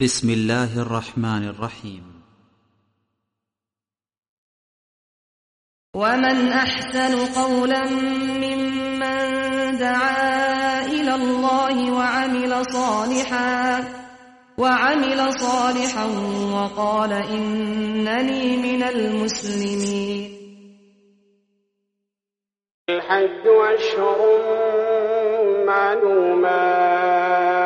بسم الله الرحمن الرحيم. ومن أحسن قولا ممن دعا إلى الله وعمل صالحا وعمل صالحا وقال إنني من المسلمين. الحج أشهر معلومات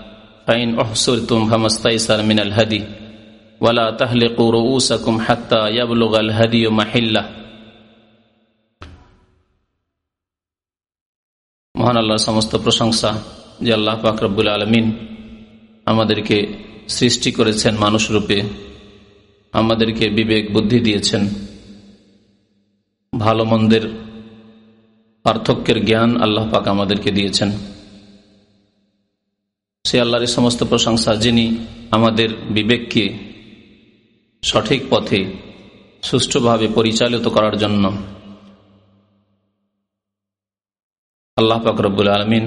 فإن أحصرتم فما استيسر من الهدي ولا تهلقوا رؤوسكم حتى يبلغ الهدي محله মহান আল্লাহর সমস্ত প্রশংসা যে আল্লাহ পাক রব্বুল আলমিন আমাদেরকে সৃষ্টি করেছেন মানুষ রূপে আমাদেরকে বিবেক বুদ্ধি দিয়েছেন ভালো মন্দের পার্থক্যের জ্ঞান আল্লাহ পাক আমাদেরকে দিয়েছেন সে আল্লাহর সমস্ত প্রশংসা যিনি আমাদের বিবেককে সঠিক পথে সুষ্ঠুভাবে পরিচালিত করার জন্য। আল্লাহ পাকরবুল আলমিন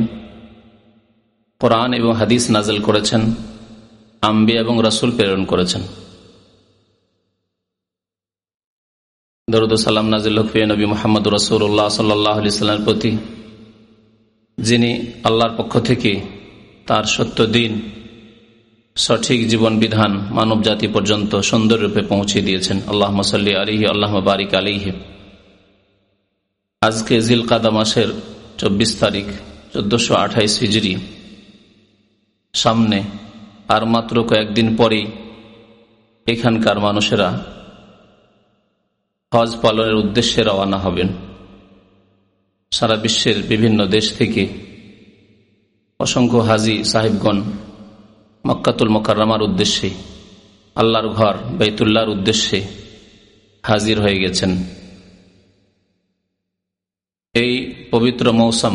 কোরআন এবং হাদিস নাজল করেছেন আম্বি এবং রসুল প্রেরণ করেছেন। দরুদ সালাম নাজিল হকফিয়া নবী মোহাম্মদ রসুল্লাহ সাল্লাহ আলি সাল্লামের প্রতি, যিনি আল্লাহর পক্ষ থেকে তার সত্য দিন, সঠিক জীবন বিধান মানব জাতি পর্যন্ত সুন্দররূপে পৌঁছে দিয়েছেন। আল্লাহ মসল্লি আলিহি আল্লাহ বারিক আলিহি আজকে জিল কাদা মাসের চব্বিশ তারিখ, চোদ্দশো আঠাইশ হিজড়ি সামনে আর মাত্র কয়েকদিন পরেই এখানকার মানুষেরা হজ পালনের উদ্দেশ্যে রওয়ানা হবেন। সারা বিশ্বের বিভিন্ন দেশ থেকে অসংখ্য হাজি সাহেবগণ মক্কাতুল মোকাররমার উদ্দেশ্যে, আল্লাহর ঘর বেতুল্লাহর উদ্দেশ্যে হাজির হয়ে গেছেন। এই পবিত্র মৌসুম,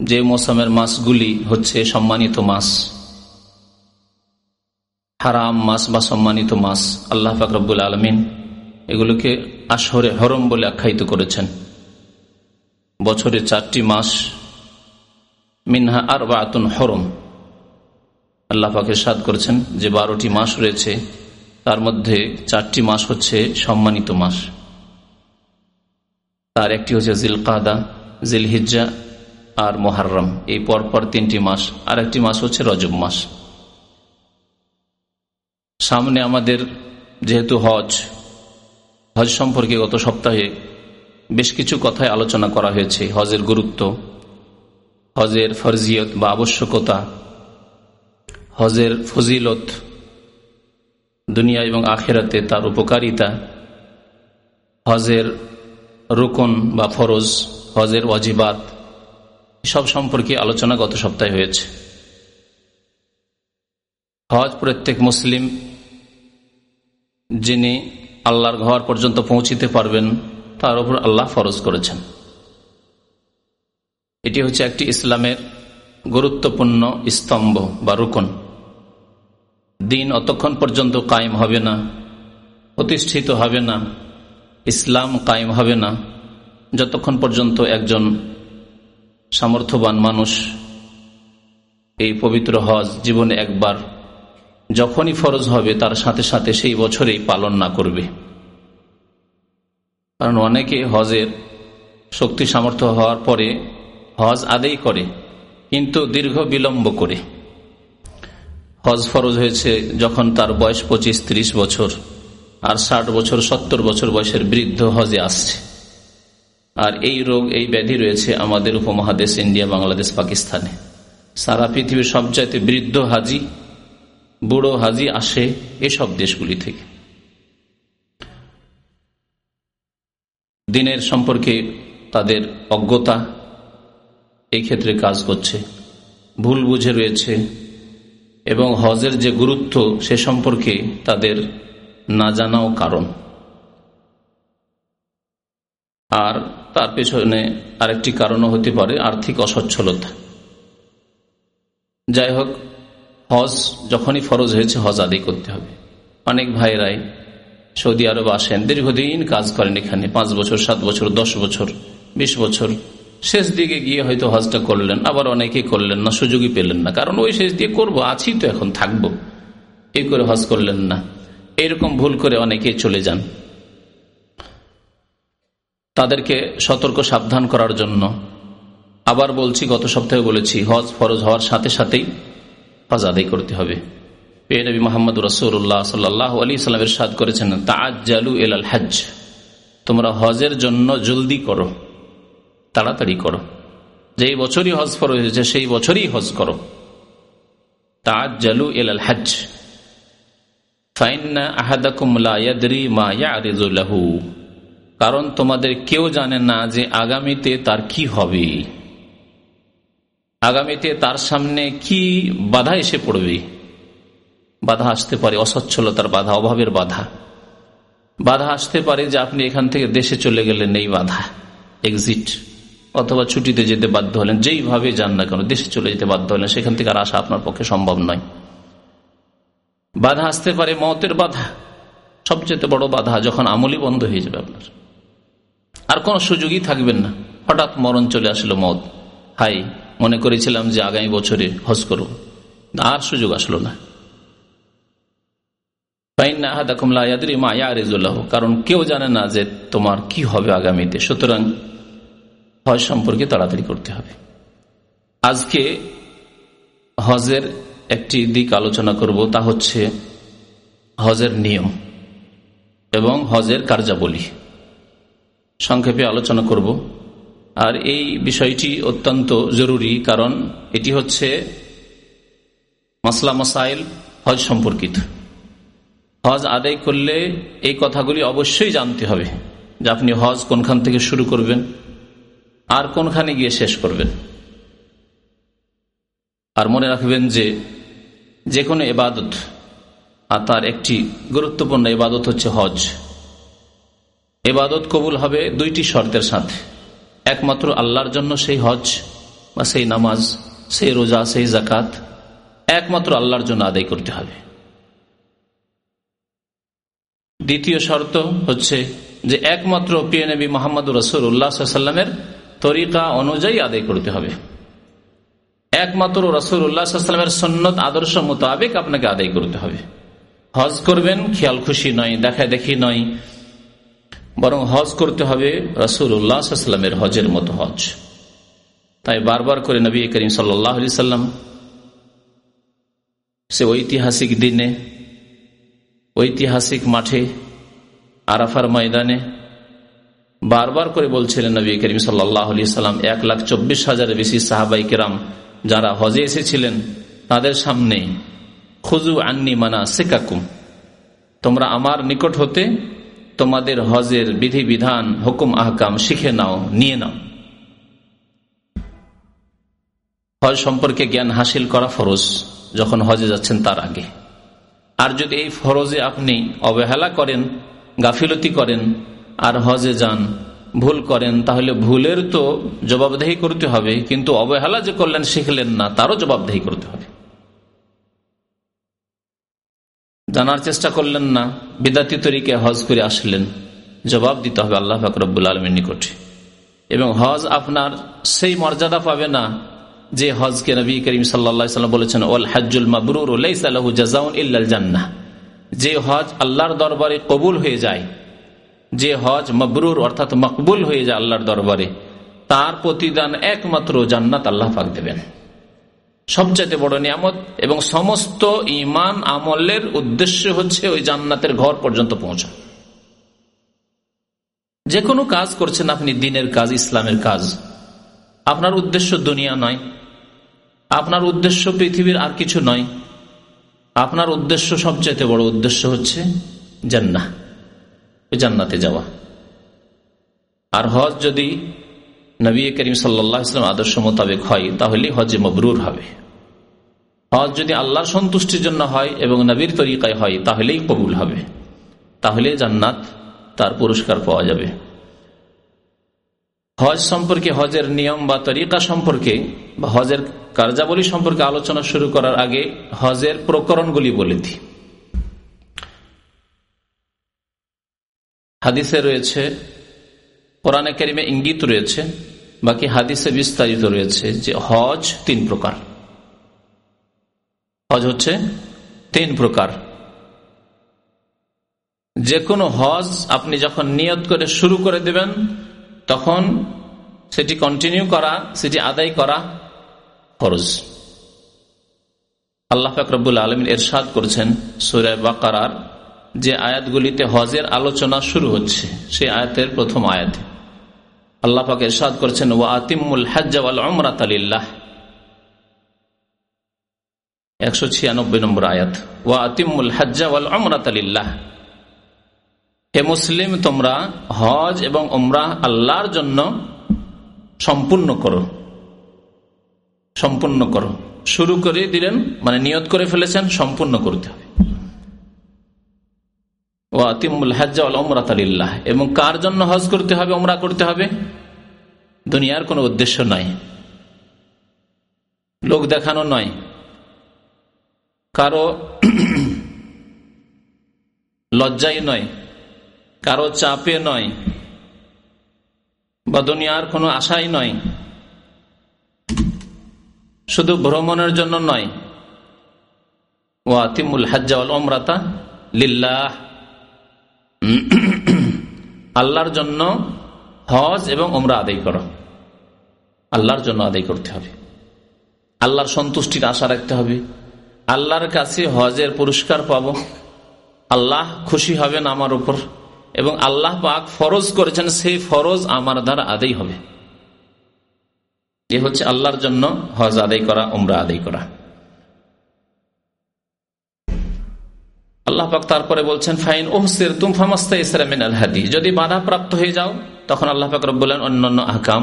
যে মৌসুমের মাসগুলি হচ্ছে সম্মানিত মাস, হারাম মাস বা সম্মানিত মাস, আল্লাহ ফাকরবুল আলমিন এগুলোকে আসরে হরম বলে আখ্যায়িত করেছেন। বছরে চারটি মাস মিনহা আর বা আতুন হরম। আল্লাহ পাকে সাদ করেছেন যে বারোটি মাস রয়েছে, তার মধ্যে চারটি মাস হচ্ছে সম্মানিত মাস। তার একটি হচ্ছে জিল কাদা জিল হিজ্জা আর মোহারম এই পরপর তিনটি মাস আর একটি মাস হচ্ছে রজব মাস। সামনে আমাদের যেহেতু হজ হজ সম্পর্কে গত সপ্তাহে বেশ কিছু কথায় আলোচনা করা হয়েছে, হজের গুরুত্ব হজের ফরজিয়ত বা আবশ্যকতা, হজের ফজিলত, দুনিয়া এবং আখেরাতে তার উপকারিতা, হজের রোকন বা ফরজ, হজের ওয়াজিবাত সব সম্পর্কে আলোচনা গত সপ্তাহে হয়েছে। হজ প্রত্যেক মুসলিম যিনি আল্লাহর ঘর পর্যন্ত পৌঁছিতে পারবেন, তার উপর আল্লাহ ফরজ করেছেন। এটি হচ্ছে একটি ইসলামের গুরুত্বপূর্ণ স্তম্ভ বা রুকন। দিন অতক্ষণ পর্যন্ত কায়েম হবে না, প্রতিষ্ঠিত হবে না, ইসলাম কায়েম হবে না। যতক্ষণ পর্যন্ত একজন সামর্থ্যবান মানুষ এই পবিত্র হজ জীবনে একবার যখনই ফরজ হবে, তার সাথে সাথে সেই বছরেই পালন না করবে। কারণ অনেকে হজের শক্তি সামর্থ্য হওয়ার পরে হজ আদেই করে, কিন্তু দীর্ঘ বিলম্ব করে। হজ ফরজ হয়েছে যখন তার বয়স পঁচিশ, ত্রিশ বছর, আর ষাট বছর, সত্তর বছর বয়সের বৃদ্ধ হজে আসছে। আর এই রোগ, এই ব্যাধি রয়েছে আমাদের উপমহাদেশ ইন্ডিয়া, বাংলাদেশ, পাকিস্তানে। সারা পৃথিবীর সবচাইতে বৃদ্ধ হাজি, বুড়ো হাজি আসে এসব দেশগুলি থেকে। দিনের সম্পর্কে তাদের অজ্ঞতা এই ক্ষেত্রে কাজ করছে। ভুল বুঝে রয়েছে এবং হজের যে গুরুত্ব সে সম্পর্কে তাদের না জানাও কারণ। আর তার পেছনে আরেকটি কারণও হতে পারে আর্থিক অসচ্ছলতা। যাই হোক, হজ যখনই ফরজ হয়েছে, হজ আদায় করতে হবে। অনেক ভাইরাই সৌদি আরব আসেন, দীর্ঘদিন কাজ করেন এখানে, পাঁচ বছর, সাত বছর, দশ বছর, বিশ বছর। শেষ দিকে গিয়ে হয়তো হজটা করলেন, আবার অনেকে করলেন না, সুযোগই পেলেন না। কারণ ওই শেষ দিয়ে করব, আছি তো এখন, থাকব। এই করে হজ করলেন না। এরকম ভুল করে অনেকে চলে যান। তাদেরকে সতর্ক, সাবধান করার জন্য আবার বলছি, গত সপ্তাহে বলেছি, হজ ফরজ হওয়ার সাথে সাথেই হজ আদায় করতে হবে। পেয়ে নবী মোহাম্মদ রসুল্লাহ সাল্লাহ আলী সাল্লামের সাদ করেছেন তাজ জালু এল হজ তোমরা হজের জন্য জলদি করো। তাড়াতাড়ি করো। যেই বছরই হজ ফরজ হয়েছে সেই বছরই হজ করো। তাজু এল আল হজ কারণ তোমাদের কেউ জানে না যে আগামীতে তার কি হবে। আগামীতে তার সামনে কি বাধা এসে পড়বে। বাধা আসতে পারে অসচ্ছলতার বাধা, অভাবের বাধা। বাধা আসতে পারে যে আপনি এখান থেকে দেশে চলে গেলেন এই বাধা। এক্সিট অথবা ছুটিতে যেতে বাধ্য হলেন, যেইভাবে যান না কেন, দেশে চলে যেতে বাধ্য হলেন, সেখান থেকে আর আসা আপনার পক্ষে সম্ভব নয়। বাধা আসতে পারে মতের বাধা। সবচেয়ে বড় বাধা যখন আমলি বন্ধ হয়ে যাবে আপনার। আর কোন সুযোগই থাকবেন না। হঠাৎ মরণ চলে আসলো মদ। হাই, মনে করেছিলাম যে আগামী বছরে হজ করব। আর সুযোগ আসলো না। কারণ কেউ জানে না যে তোমার কি হবে আগামীতে। সুতরাং হজ সম্পর্কে তাড়াতাড়ি করতে হবে। আজকে হজের একটি দিক আলোচনা করব, তা হচ্ছে হজের নিয়ম এবং হজের কার্যাবলী। সংক্ষেপে আলোচনা করব। আর এই বিষয়টি অত্যন্ত জরুরি, কারণ এটি হচ্ছে মাসলা মাসাইল হজ সম্পর্কিত। হজ আদায় করলে এই কথাগুলি অবশ্যই জানতে হবে যে আপনি হজ কোনখান থেকে শুরু করবেন। আর কোনখানে গিয়ে শেষ করবেন? আর মনে রাখবেন যে যে কোনো এবাদত, আর তার একটি গুরুত্বপূর্ণ এবাদত হচ্ছে হজ। এবাদত কবুল হবে দুইটি শর্তের সাথে। একমাত্র আল্লাহর জন্য সেই হজ বা সেই নামাজ, সেই রোজা, সেই জাকাত একমাত্র আল্লাহর জন্য আদায় করতে হবে। দ্বিতীয় শর্ত হচ্ছে যে একমাত্র প্রিয় নবী মোহাম্মদ রসুল উল্লাহামের তরিকা অনুযায়ী আদায় করতে হবে। একমাত্র রসুল উল্লাহামের সন্ন্যত আদর্শ মোতাবেক আপনাকে আদায় করতে হবে। হজ করবেন, খেয়াল খুশি নয় দেখা দেখি নয়। বরং হজ করতে হবে রসুল উল্লাহামের হজের মতো হজ। তাই বারবার করে নবী করিম সাল্লি সাল্লাম সে ঐতিহাসিক দিনে, ঐতিহাসিক মাঠে, আরাফার ময়দানে বারবার করে বলছিলেন নবী করিম সাল্লি সাল্লাম, এক লাখ চব্বিশ হাজারের বেশি সাহাবাই কেরাম যারা হজে এসেছিলেন, তাদের সামনে খুজু আন্নি মানা সেকাকুম তোমরা আমার নিকট হতে তোমাদের হজের বিধি বিধান হুকুম, আহকাম শিখে নাও, নিয়ে নাও। হজ সম্পর্কে জ্ঞান হাসিল করা ফরজ যখন হজে যাচ্ছেন তার আগে। আর যদি এই ফরজে আপনি অবহেলা করেন, গাফিলতি করেন আর হজে যান, ভুল করেন, তাহলে ভুলের তো জবাবদেহি করতে হবে, কিন্তু অবহেলা যে করলেন, শিখলেন না, তারও জবাবদেহি করতে হবে। জানার চেষ্টা করলেন না, বিদাতি তরিকে হজ করে আসলেন, জবাব দিতে হবে আল্লাহ ফাকরবুল আলমের নিকটে। এবং হজ আপনার সেই মর্যাদা পাবে না, যে হজকে নবী করিম সাল্লা বলেছেন ওল হাজুল মাবরুর জাজাউন ইল্লাল জান্না যে হজ আল্লাহর দরবারে কবুল হয়ে যায় যে হজ মবরুর অর্থাৎ মকবুল হয়ে যায় আল্লাহর দরবারে, তার প্রতিদান একমাত্র জান্নাত আল্লাহ পাক দেবেন। সবচাইতে বড় নিয়ামত এবং সমস্ত ইমান আমলের উদ্দেশ্য হচ্ছে ওই জান্নাতের ঘর পর্যন্ত পৌঁছা। যে কোনো কাজ করছেন আপনি, দিনের কাজ, ইসলামের কাজ। আপনার উদ্দেশ্য দুনিয়া নয়। আপনার উদ্দেশ্য পৃথিবীর আর কিছু নয়। আপনার উদ্দেশ্য সবচাইতে বড় উদ্দেশ্য হচ্ছে জান্না জান্নাতে যাওয়া। আর হজ যদি নবী করিম সাল্লা ইসলাম আদর্শ মোতাবেক হয় তাহলে হজে মবরুর হবে। হজ যদি আল্লাহর সন্তুষ্টির জন্য হয় এবং নবীর তরিকায় হয়, তাহলেই কবুল হবে। তাহলে জান্নাত তার পুরস্কার পাওয়া যাবে। হজ সম্পর্কে হজের নিয়ম বা তরিকা সম্পর্কে বা হজের কার্যাবলী সম্পর্কে আলোচনা শুরু করার আগে হজের প্রকরণগুলি বলে দিই। হাদিসে রয়েছে, কোরআনে কেরিমে ইঙ্গিত রয়েছে, বাকি হাদিসে বিস্তারিত রয়েছে যে হজ তিন প্রকার। হজ হচ্ছে তিন প্রকার। যে কোনো হজ আপনি যখন নিয়ত করে শুরু করে দেবেন, তখন সেটি কন্টিনিউ করা, সেটি আদায় করা ফরজ। আল্লাহ ফাকরবুল আলমিন এরশাদ করেছেন সুরায় বাকার যে আয়াতগুলিতে হজের আলোচনা শুরু হচ্ছে, সেই আয়াতের প্রথম আয়াত। আল্লাহ পাক এরশাদ করেছেন ও আতিমুল হাজ্জাওয়াল অমরাত আলিল্লাহ একশো ছিয়ানব্বই নম্বর আয়াত ও আতিমুল হাজ্জাওয়াল অমরাত আলিল্লাহ হে মুসলিম, তোমরা হজ এবং ওমরা আল্লাহর জন্য সম্পূর্ণ করো। সম্পূর্ণ করো। শুরু করে দিলেন মানে নিয়ত করে ফেলেছেন, সম্পূর্ণ করতে হবে ও আতিমুল হাজ্জাউল ওমরাত আলিল্লাহ এবং কার জন্য হজ করতে হবে ওমরা করতে হবে? দুনিয়ার কোনো উদ্দেশ্য নয় লোক দেখানো নয়। কারও লজ্জাই নয়, কারও চাপে নয়, বা দুনিয়ার কোনো আশাই নয়। শুধু ভ্রমণের জন্য নয়। ও আতিমুল হাজ্জাউল ওমরাতা লিল্লাহ। আল্লাহর জন্য হজ এবং ওমরা আদায় করো। আল্লাহর জন্য আদায় করতে হবে। আল্লাহর সন্তুষ্টির আশা রাখতে হবে। আল্লাহর কাছে হজের পুরস্কার পাব। আল্লাহ খুশি হবেন আমার উপর এবং আল্লাহ পাক ফরজ করেছেন, সেই ফরজ আমার দ্বারা আদায় হবে। এ হচ্ছে আল্লাহর জন্য হজ আদায় করা ওমরা আদায় করা। আল্লাহ পাক তারপরে বলছেন, ফাইন ওহসের তুম ফামাস্তা ইসরামিন আল হাদি। যদি বাধা প্রাপ্ত হয়ে যাও, তখন আল্লাহ পাক বললেন অন্যান্য আহকাম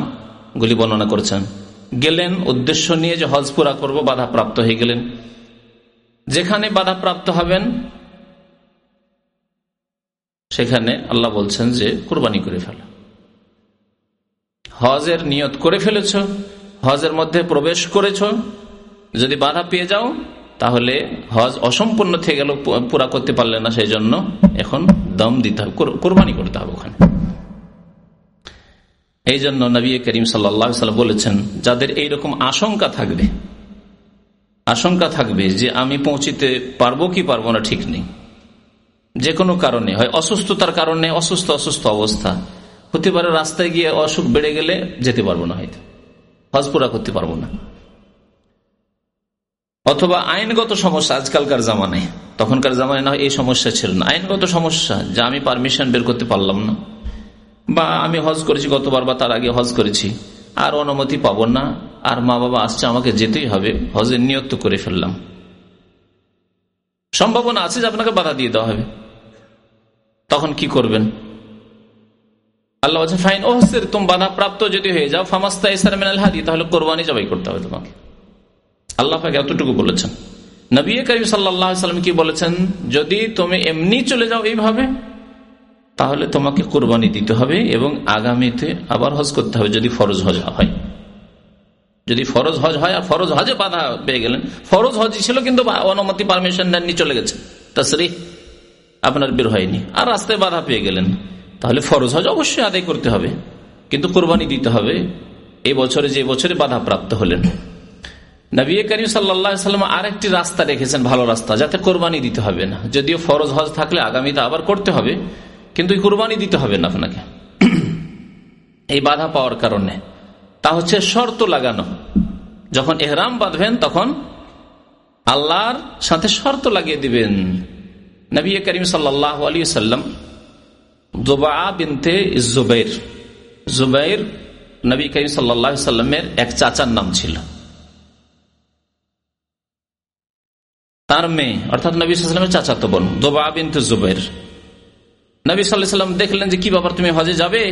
গুলি বর্ণনা করছেন। গেলেন, উদ্দেশ্য নিয়ে যে হজ পুরা করব, বাধা প্রাপ্ত হয়ে গেলেন। যেখানে বাধা প্রাপ্ত হবেন, সেখানে আল্লাহ বলছেন যে, কোরবানি করে ফেল। হজের নিয়ত করে ফেলেছ, হজের মধ্যে প্রবেশ করেছ, যদি বাধা পেয়ে যাও তাহলে হজ অসম্পূর্ণ থেকে গেল পুরা করতে পারলে না সেই জন্য এখন দম দিতে হবে কোরবানি করতে হবে ওখানে। এই জন্য নবী করিম সাল্লা বলেছেন, যাদের এইরকম আশঙ্কা থাকবে আশঙ্কা থাকবে যে আমি পৌঁছিতে পারব কি পারব না ঠিক নেই। যে কোনো কারণে, হয় অসুস্থতার কারণে অসুস্থ অসুস্থ অবস্থা, হতে পারে রাস্তায় গিয়ে অসুখ বেড়ে গেলে যেতে পারব না হয়তো, হজ পুরা করতে পারব না। অথবা আইনগত সমস্যা আজকালকার জামানায়। তখনকার জামানায় না এই সমস্যা ছিল না। আইনগত সমস্যা, যে আমি পারমিশন বের করতে পারলাম না। বা আমি হজ করেছি গতবার বা তার আগে হজ করেছি। আর অনুমতি পাবো না। আর মা বাবা আসছে, আমাকে যেতেই হবে। হজের নিয়ত করে ফেললাম। সম্ভাবনা আছে যে আপনাকে বাধা দিয়ে দেওয়া হবে। তখন কি করবেন? আল্লাহ ফাইন ওহসের তুম বাধা প্রাপ্ত যদি হয়ে যাও ফামাস্তা ইসার মিনাল হাদি তাহলে কোরবানি জবাই করতে হবে তোমাকে। আল্লাহ পাকে এতটুকু বলেছেন। নবী করিম সাল্লাম কি বলেছেন? যদি তুমি এমনি চলে যাও এইভাবে, তাহলে তোমাকে কোরবানি দিতে হবে এবং আগামীতে আবার হজ করতে হবে যদি ফরজ হজ হয়। যদি ফরজ হজ হয় আর ফরজ হজে বাধা পেয়ে গেলেন, ফরজ হজ ছিল কিন্তু অনুমতি পারমিশন নেননি চলে গেছে। তাসরি আপনার বের হয়নি আর রাস্তায় বাধা পেয়ে গেলেন। তাহলে ফরজ হজ অবশ্যই আদায় করতে হবে। কিন্তু কোরবানি দিতে হবে। এই বছরে যে বছরে বাধা প্রাপ্ত হলেন। নবী করিম সাল্লাম আরেকটি রাস্তা রেখেছেন, ভালো রাস্তা, যাতে কোরবানি দিতে হবে না। যদিও ফরজ হজ থাকলে আগামীতে আবার করতে হবে, কিন্তু কোরবানি দিতে হবে না আপনাকে। এই বাধা পাওয়ার কারণে। তা হচ্ছে শর্ত লাগানো। যখন এহরাম বাঁধবেন, তখন আল্লাহর সাথে শর্ত লাগিয়ে দিবেন। নবী করিম সাল্লাহ আলী সাল্লাম জোবা বিনতে জুবাইর জুবাইর নবী করিম সাল্লাহ সাল্লামের এক চাচার নাম ছিল। তার মেয়ে, অর্থাৎ নবী সাল্লামের চাচাতো বোন জোবা বিনতে জুবাইর নবী সাল্লাম দেখলেন যে, কি ব্যাপার, তুমি হজে যাবে?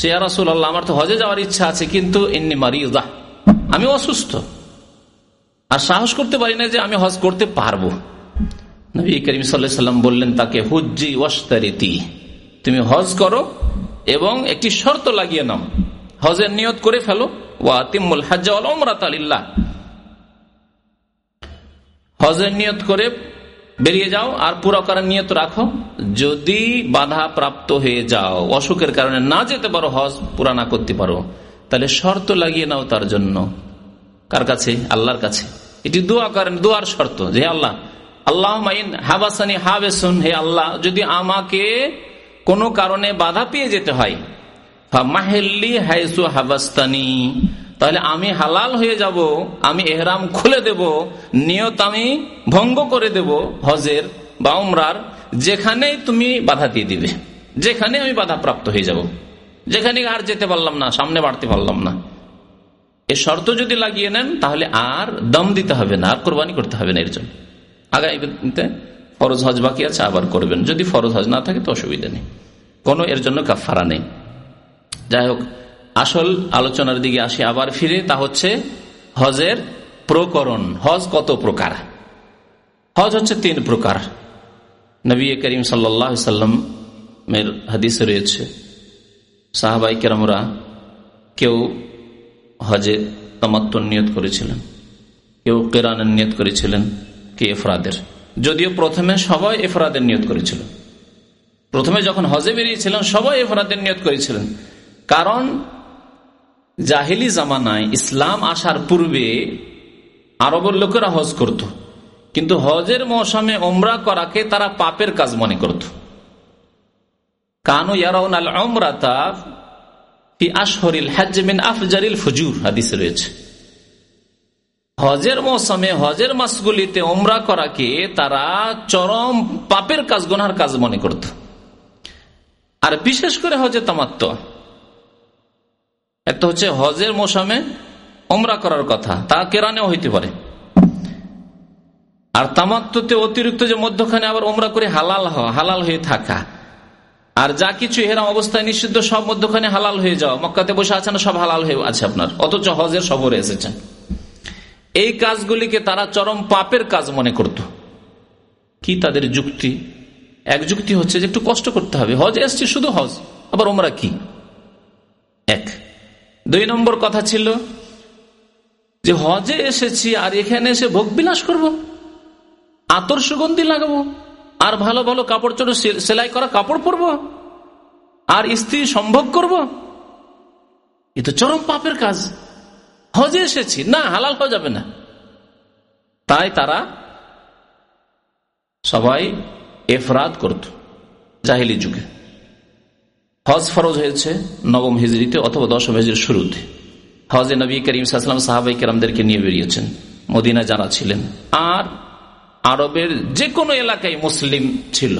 সে রাসুল আল্লাহ আমার তো হজে যাওয়ার ইচ্ছা আছে, কিন্তু এমনি মারিদা, আমি অসুস্থ। আর সাহস করতে পারি না যে, আমি হজ করতে পারব। নবী করিম সাল্লাম বললেন তাকে, হুজ্জি ওয়াস্তারিতি তুমি হজ করো এবং একটি শর্ত লাগিয়ে নাও। হজের নিয়ত করে ফেলো। ওয়া তিমুল হাজ্জা ওমরাত আলিল্লাহ হজের নিয়ত করে বেরিয়ে যাও আর পুরো করার নিয়ত রাখো। যদি বাধা প্রাপ্ত হয়ে যাও, অসুখের কারণে না যেতে পারো, হজ পুরা না করতে পারো, তাহলে শর্ত লাগিয়ে নাও তার জন্য। কার কাছে? আল্লাহর কাছে। এটি দোয়া করেন, দোয়ার শর্ত যে আল্লাহ আল্লাহ মাইন হাবাসানি হাবেসুন, হে আল্লাহ, যদি আমাকে কোনো কারণে বাধা পেয়ে যেতে হয় মাহেল্লি হাইসু হাবাস্তানি তাহলে আমি হালাল হয়ে যাব, আমি এহরাম খুলে দেব, নিয়ত আমি ভঙ্গ করে দেব হজের বা উমরার, যেখানেই তুমি বাধা দিয়ে দিবে যেখানে আমি বাধা প্রাপ্ত হয়ে যাব। যেখানে আর যেতে পারলাম না, সামনে বাড়তে পারলাম না। এ শর্ত যদি লাগিয়ে নেন, তাহলে আর দম দিতে হবে না, আর কোরবানি করতে হবে না এর জন্য। আগামীতে ফরজ হজ বাকি আছে, আবার করবেন। যদি ফরজ হজ না থাকে, তো অসুবিধা নেই। কোনো এর জন্য কাফারা নেই। যাই হোক আসল আলোচনার দিকে আসি আবার ফিরে, তা হচ্ছে হজের প্রকরণ। হজ কত প্রকার? হজ হচ্ছে তিন প্রকার। নবী করিম সাল্লামের হাদিস রয়েছে। সাহাবাই কেরামরা কেউ হজে তমাত্ম নিয়ত করেছিলেন, কেউ কেরানের নিয়ত করেছিলেন, কে এফরাদের। যদিও প্রথমে সবাই এফরাদের নিয়ত করেছিল। প্রথমে যখন হজে বেরিয়েছিলেন, সবাই এফরাদের নিয়ত করেছিলেন। কারণ জাহিলি জামানায় ইসলাম আসার পূর্বে আরবের লোকেরা হজ করত। কিন্তু হজের মৌসুমে ওমরা করাকে তারা পাপের কাজ মনে করত। কানু ইয়ারাউন আল ওমরাতা আশহরিল হাজমিন আফজারিল ফজুর, হাদিস রয়েছে। হজের মৌসুমে হজের মাসগুলিতে ওমরা করাকে তারা চরম পাপের কাজ, গোনার কাজ মনে করত। আর বিশেষ করে হজে তামাত্ম একটা হচ্ছে হজের মৌসুমে ওমরা করার কথা, তা কেরানেও হইতে পারে। আর তামাত্মতে অতিরিক্ত যে মধ্যখানে আবার ওমরা করে হালাল হওয়া, হালাল হয়ে থাকা। আর যা কিছু হেরাম অবস্থায় নিষিদ্ধ, সব মধ্যখানে হালাল হয়ে যাওয়া। মক্কাতে বসে আছেন, সব হালাল হয়ে আছে আপনার। অথচ হজের সবরে এসেছেন এই কাজগুলিকে তারা চরম পাপের কাজ মনে করত। কি তাদের যুক্তি? এক যুক্তি হচ্ছে যে একটু কষ্ট করতে হবে। হজ এসছে শুধু হজ, আবার ওমরা কি? এক। দুই নম্বর কথা ছিল যে হজে এসেছি আর এখানে এসে ভোগ বিলাস করব, আতর সুগন্ধি লাগাবো, আর ভালো ভালো কাপড় চোর সেলাই করা কাপড় পরব, আর স্ত্রী সম্ভব করব। এ তো চরম পাপের কাজ। হজে এসেছি। না, হালাল হয়ে যাবে না। তাই তারা সবাই এফরাদ করত, জাহিলি যুগে। হজ ফরজ হয়েছে নবম হিজড়িতে অথবা দশম হিজড়ির শুরুতে। হজে নবী করিম সাহসালাম সাহাবাই কেরামদেরকে নিয়ে বেরিয়েছেন। মদিনা যারা ছিলেন। আর আরবের যে কোনো এলাকায় মুসলিম ছিল।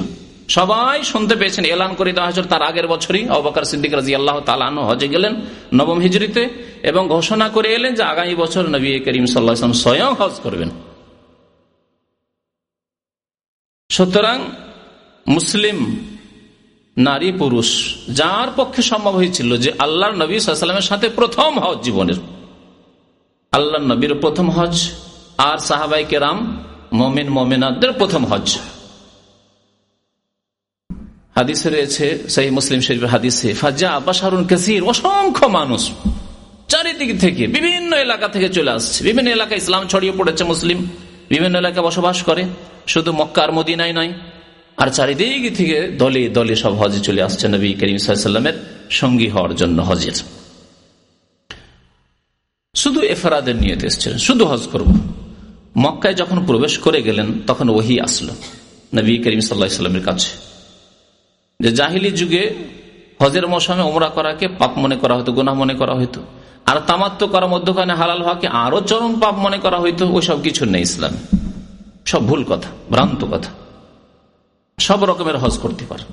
সবাই শুনতে পেয়েছেন, এলান করে দেওয়া হয়েছিল। তার আগের বছরই অবাকার সিদ্দিক রাজি আল্লাহ তালানো হজে গেলেন নবম হিজড়িতে এবং ঘোষণা করে এলেন যে আগামী বছর নবী করিম সাল্লাহাম স্বয়ং হজ করবেন। সুতরাং মুসলিম নারী পুরুষ, যার পক্ষে সম্ভব হয়েছিল যে আল্লাহ নবী সাল্লামের সাথে প্রথম হজ জীবনের। আল্লাহ নবীর প্রথম হজ আর সাহাবাই কেরাম, মমিন, মমিনাদের প্রথম হজ। হাদিসে রয়েছে সেই মুসলিম শরীফের হাদিসে, ফাজা আবাসারুন কাসির, অসংখ্য মানুষ চারিদিক থেকে বিভিন্ন এলাকা থেকে চলে আসছে। বিভিন্ন এলাকায় ইসলাম ছড়িয়ে পড়েছে মুসলিম। বিভিন্ন এলাকায় বসবাস করে। শুধু মক্কা আর মদিনায় নয় আর চারিদিক থেকে দলে দলে সব হজে চলে আসছে নবী করিম সাল্লামের সঙ্গী হওয়ার জন্য হজের। শুধু এফরাদের নিয়ত এসছিলেন, শুধু হজ করব। মক্কায় যখন প্রবেশ করে গেলেন, তখন ওহি আসলো নবী করিম সাল্লা সাল্লামের কাছে। যে জাহিলি যুগে হজের মৌসুমে ওমরা করাকে পাপ মনে করা হতো, গুনাহ মনে করা হইতো। আর তামাত্ম করার মধ্যখানে হালাল হওয়াকে আরও চরম পাপ মনে করা হইতো, ওইসব কিছু নেই ইসলাম। সব ভুল কথা, ভ্রান্ত কথা। সব রকমের হজ করতে পারে।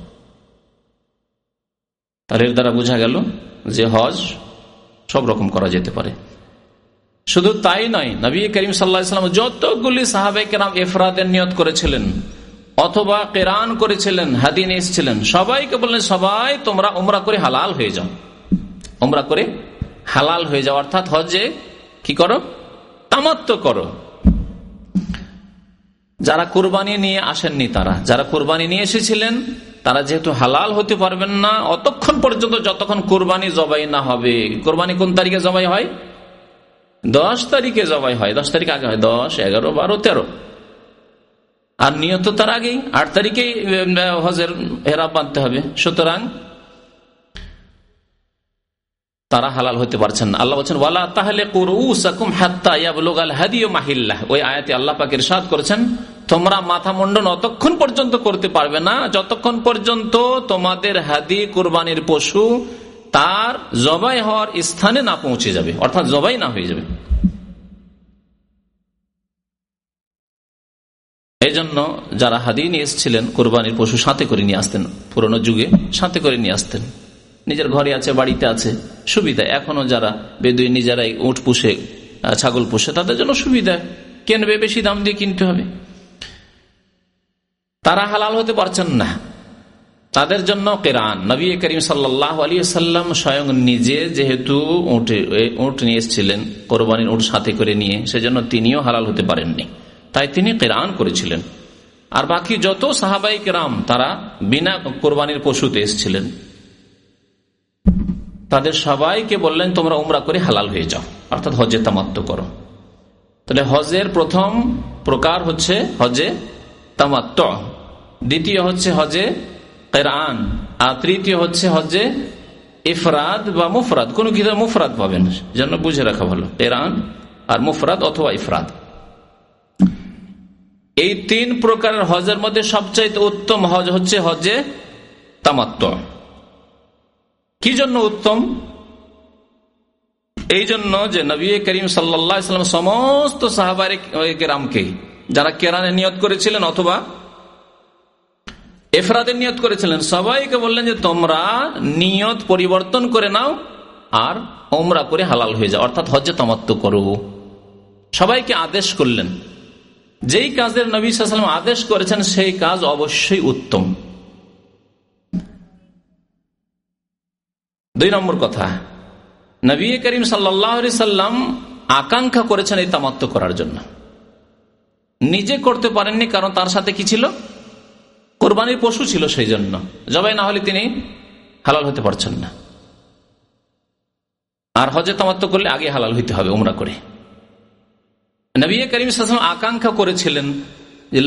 তার এর দ্বারা বোঝা গেল যে হজ সব রকম করা যেতে পারে। শুধু তাই নয়, নবী করিম সাল্লাহাম যতগুলি সাহাবে কেরাম এফরাদের নিয়ত করেছিলেন অথবা কেরান করেছিলেন হাদিন এসেছিলেন, সবাইকে বললেন, সবাই তোমরা উমরা করে হালাল হয়ে যাও। উমরা করে হালাল হয়ে যাও, অর্থাৎ হজে কি করো? তামাত্ম করো। যারা কোরবানি নিয়ে আসেননি তারা। যারা কোরবানি নিয়ে এসেছিলেন, তারা যেহেতু হালাল হতে পারবেন না, অতক্ষণ পর্যন্ত যতক্ষণ কোরবানি জবাই না হবে। কোরবানি কোন তারিখে জবাই হয়? দশ তারিখে জবাই হয়। দশ তারিখ আগে হয়। দশ, এগারো, বারো, তেরো। আর নিয়ত তার আগেই। আট তারিখেই হজের হেরা বাঁধতে হবে। সুতরাং তারা হালাল হতে পারছেন আল্লাহ বলছেন, ওয়ালা তাহলে মাহিল্লাহ। ওই আয়াতে আল্লাহ পাকের সাদ করেছেন, তোমরা মাথা মুন্ডন অতক্ষণ পর্যন্ত করতে পারবে না। যতক্ষণ পর্যন্ত তোমাদের হাদি কোরবানির পশু তার জবাই হওয়ার স্থানে না পৌঁছে যাবে, অর্থাৎ জবাই না হয়ে যাবে। এই জন্য যারা হাদি নিয়ে এসেছিলেন, কোরবানির পশু সাথে করে নিয়ে আসতেন, পুরনো যুগে সাথে করে নিয়ে আসতেন। নিজের ঘরে আছে, বাড়িতে আছে, সুবিধা। এখনও যারা বেদুই নিজেরাই উঠ পুষে ছাগল পুষে, তাদের জন্য সুবিধা। কেনবে বেশি দাম দিয়ে কিনতে হবে? তারা হালাল হতে পারছেন না। তাদের জন্য কেরান। নবী করিম সাল্লাম স্বয়ং নিজে যেহেতু উঠ নিয়ে এসেছিলেন, কোরবানির উঠ সাথে করে নিয়ে, সেজন্য তিনিও হালাল হতে পারেননি। তাই তিনি কেরান করেছিলেন। আর বাকি যত সাহাবাই কেরাম, তারা বিনা কোরবানির পশুতে এসেছিলেন। তাদের সবাইকে বললেন, তোমরা উমরা করে হালাল হয়ে যাও। অর্থাৎ হজে তামাত্ম করো। তাহলে হজের প্রথম প্রকার হচ্ছে হজে তামাত্ম দ্বিতীয় হচ্ছে হজে কেরান। আর তৃতীয় হচ্ছে হজে ইফরাদ বা মুফরাদ। কোন কিছু মুফরাদ পাবেন, যেন বুঝে রাখা ভালো। কেরান আর মুফরাদ অথবা ইফরাদ। এই তিন প্রকারের হজের মধ্যে সবচাইতে উত্তম হজ হচ্ছে হজে তামাত্ম কি জন্য উত্তম? এই জন্য যে নবী করিম সাল্লাম সমস্ত সাহাবারিকরামকে যারা কেরানে নিয়ত করেছিলেন অথবা এফরাদের নিয়ত করেছিলেন, সবাইকে বললেন যে তোমরা নিয়ত পরিবর্তন করে নাও আর ওমরা করে হালাল হয়ে যাও, অর্থাৎ হজ্জে তামাত্ম করো। সবাইকে আদেশ করলেন। যেই কাজের নবী সাল্লাম আদেশ করেছেন, সেই কাজ অবশ্যই উত্তম। দুই নম্বর কথা, নবী করিম সাল্লি সাল্লাম আকাঙ্ক্ষা করেছেন এই তামাত্ম করার জন্য। নিজে করতে পারেননি কারণ তার সাথে কি ছিল? কোরবানির পশু ছিল সেই জন্য জবাই না হলে তিনি হালাল হতে পারছেন না। আর হজে তামাত্ম করলে আগে হালাল হইতে হবে, উমরা করে। নবী করিম সাল্লাম আকাঙ্ক্ষা করেছিলেন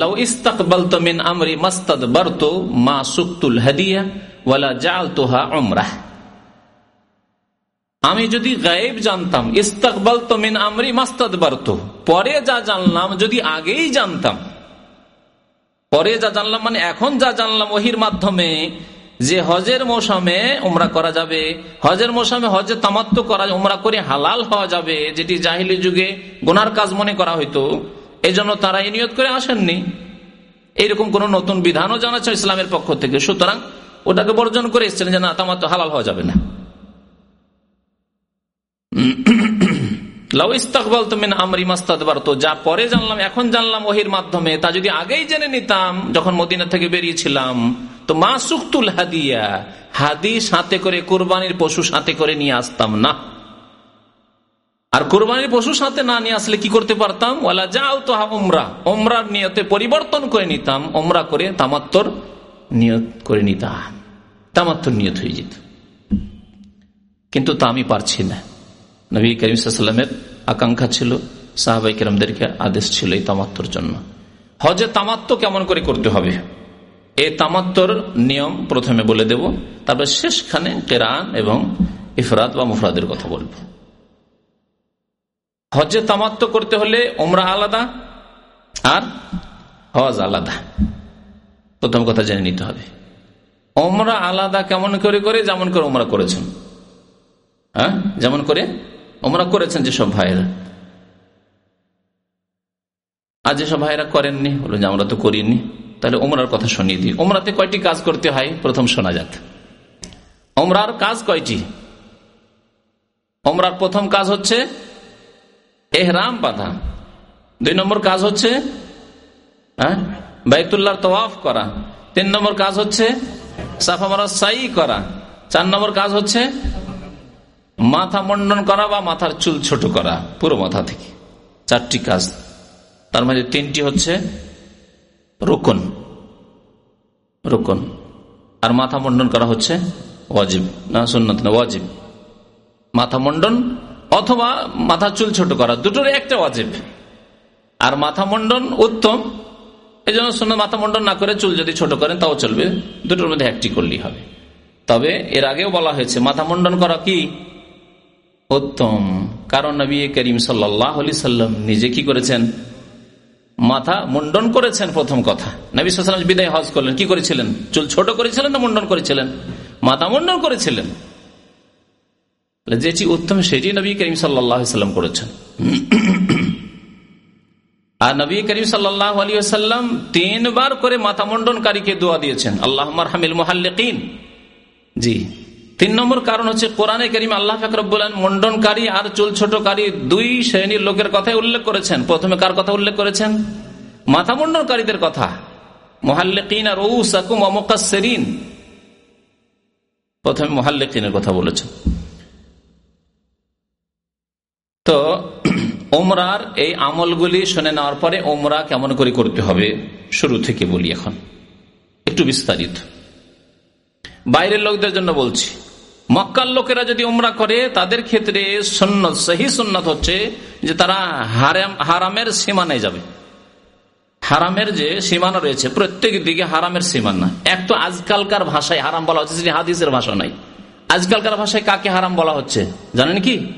লাউ আমরি মাস্তাদ বারতো মা সুক্তুল হাদিয়া ওয়ালা জাল তোহা অমরাহ আমি যদি গায়েব জানতাম ইস্তাকবাল তো মিন আমরি মাস্তাদ বারত পরে যা জানলাম, যদি আগেই জানতাম। পরে যা জানলাম মানে এখন যা জানলাম ওহির মাধ্যমে, যে হজের মৌসুমে উমরা করা যাবে, হজের মৌসুমে হজে তামাত্ম করা, উমরা করে হালাল হওয়া যাবে, যেটি জাহিলি যুগে গোনার কাজ মনে করা হইতো এই জন্য তারা এই নিয়ত করে আসেননি। এইরকম কোন নতুন বিধানও জানাচ্ছে ইসলামের পক্ষ থেকে। সুতরাং ওটাকে বর্জন করে এসেছিলেন যে না তামাত্ম হালাল হওয়া যাবে না। লাউ ইস্তাকবাল তুমিন আমরি মাস্তাদবার তো যা পরে জানলাম, এখন জানলাম ওহির মাধ্যমে, তা যদি আগেই জেনে নিতাম, যখন মদিনা থেকে বেরিয়েছিলাম, তো মা সুক্তুল হাদিয়া, হাদি সাথে করে কোরবানির পশু সাথে করে নিয়ে আসতাম না। আর কোরবানির পশু সাথে না নিয়ে আসলে কি করতে পারতাম? ওলা যাও তো ওমরা ওমরার নিয়তে পরিবর্তন করে নিতাম ওমরা করে তামাত্তর নিয়ত করে নিতাম। তামাত্তর নিয়ত হয়ে যেত। কিন্তু তা আমি পারছি না। নবী করিমসাল্লামের আকাঙ্ক্ষা ছিল সাহাবাই কেরামদেরকে আদেশ ছিল এই তামাত্তর জন্য। হজে তামাত্ম কেমন করে করতে হবে? এই তামাত্তর নিয়ম প্রথমে বলে দেব, তারপর শেষখানে কেরান এবং ইফরাত বা মুফরাদের কথা বলব। হজে তামাত্ম করতে হলে ওমরা আলাদা আর হজ আলাদা। প্রথম কথা জেনে নিতে হবে। ওমরা আলাদা কেমন করে করে, যেমন করে ওমরা করেছেন। হ্যাঁ? যেমন করে ওমরা করেছেন যেসব ভাইয়েরা। আর যেসব ভাইয়েরা করেননি বলুন যে আমরা তো করিনি, তাহলে ওমরার কথা শুনিয়ে দিই। ওমরাতে কয়টি কাজ করতে হয়? প্রথম শোনা যাক। ওমরার কাজ কয়টি? ওমরার প্রথম কাজ হচ্ছে এহরাম বাঁধা। দুই নম্বর কাজ হচ্ছে হ্যাঁ বাইতুল্লাহ তওয়াফ করা। তিন নম্বর কাজ হচ্ছে সাফা মারা সাই করা। চার নম্বর কাজ হচ্ছে মাথা মন্ডন করা বা মাথার চুল ছোট করা, পুরো মাথা থেকে। চারটি কাজ। তার মধ্যে তিনটি হচ্ছে রোকন। রোকন। আর মাথা মন্ডন করা হচ্ছে ওয়াজিব। না, সুন্নত না, ওয়াজিব। মাথা মন্ডন অথবা মাথা চুল ছোট করা, দুটোর একটা ওয়াজিব। আর মাথা মন্ডন উত্তম। এই জন্য শূন্য মাথা মন্ডন না করে চুল যদি ছোট করেন, তাও চলবে। দুটোর মধ্যে একটি করলেই হবে। তবে এর আগেও বলা হয়েছে, মাথা মন্ডন করা কি? উত্তম কারণ নবী করিম সাল্লাহ সাল্লাম নিজে কি করেছেন? মাথা মুন্ডন করেছেন প্রথম কথা। নবী সাল্লাম বিদায় হজ করলেন। কি করেছিলেন? চুল ছোট করেছিলেন না মুন্ডন করেছিলেন? মাথা মুন্ডন করেছিলেন। যেটি উত্তম, সেটি নবী করিম সাল্লাম করেছেন। আর নবী করিম আলী সাল্লাম তিনবার করে মাথা মন্ডনকারীকে দোয়া দিয়েছেন। আল্লাহ হামিল মোহাল্লিন জি। তিন নম্বর কারণ হচ্ছে কোরআনে করিম আল্লাহ ফাকরবুল্লান মন্ডনকারী আর চুল ছোটকারী দুই শ্রেণির লোকের কথাই উল্লেখ করেছেন। প্রথমে কার কথা উল্লেখ করেছেন? মাথা মন্ডনকারীদের কথা। মোহাল্লিন আর ও সাকুম অমকাসেরিন প্রথমে মোহাল্লিনের কথা বলেছেন। তো ওমরার এই আমলগুলি শুনে নেওয়ার পরে ওমরা কেমন করে করতে হবে? শুরু থেকে বলি এখন। একটু বিস্তারিত। বাইরের লোকদের জন্য বলছি। মক্কার লোকেরা যদি ওমরা করে, তাদের ক্ষেত্রে সন্ন্যত সহি সন্ন্যত হচ্ছে যে তারা হারাম, হারামের সীমানায় যাবে। হারামের যে সীমানা রয়েছে, প্রত্যেক দিকে হারামের সীমানা। এক তো আজকালকার ভাষায় হারাম বলা হচ্ছে, সেটি হাদিসের ভাষা নাই আজকালকার ভাষায় কাকে হারাম বলা হচ্ছে, জানেন কি?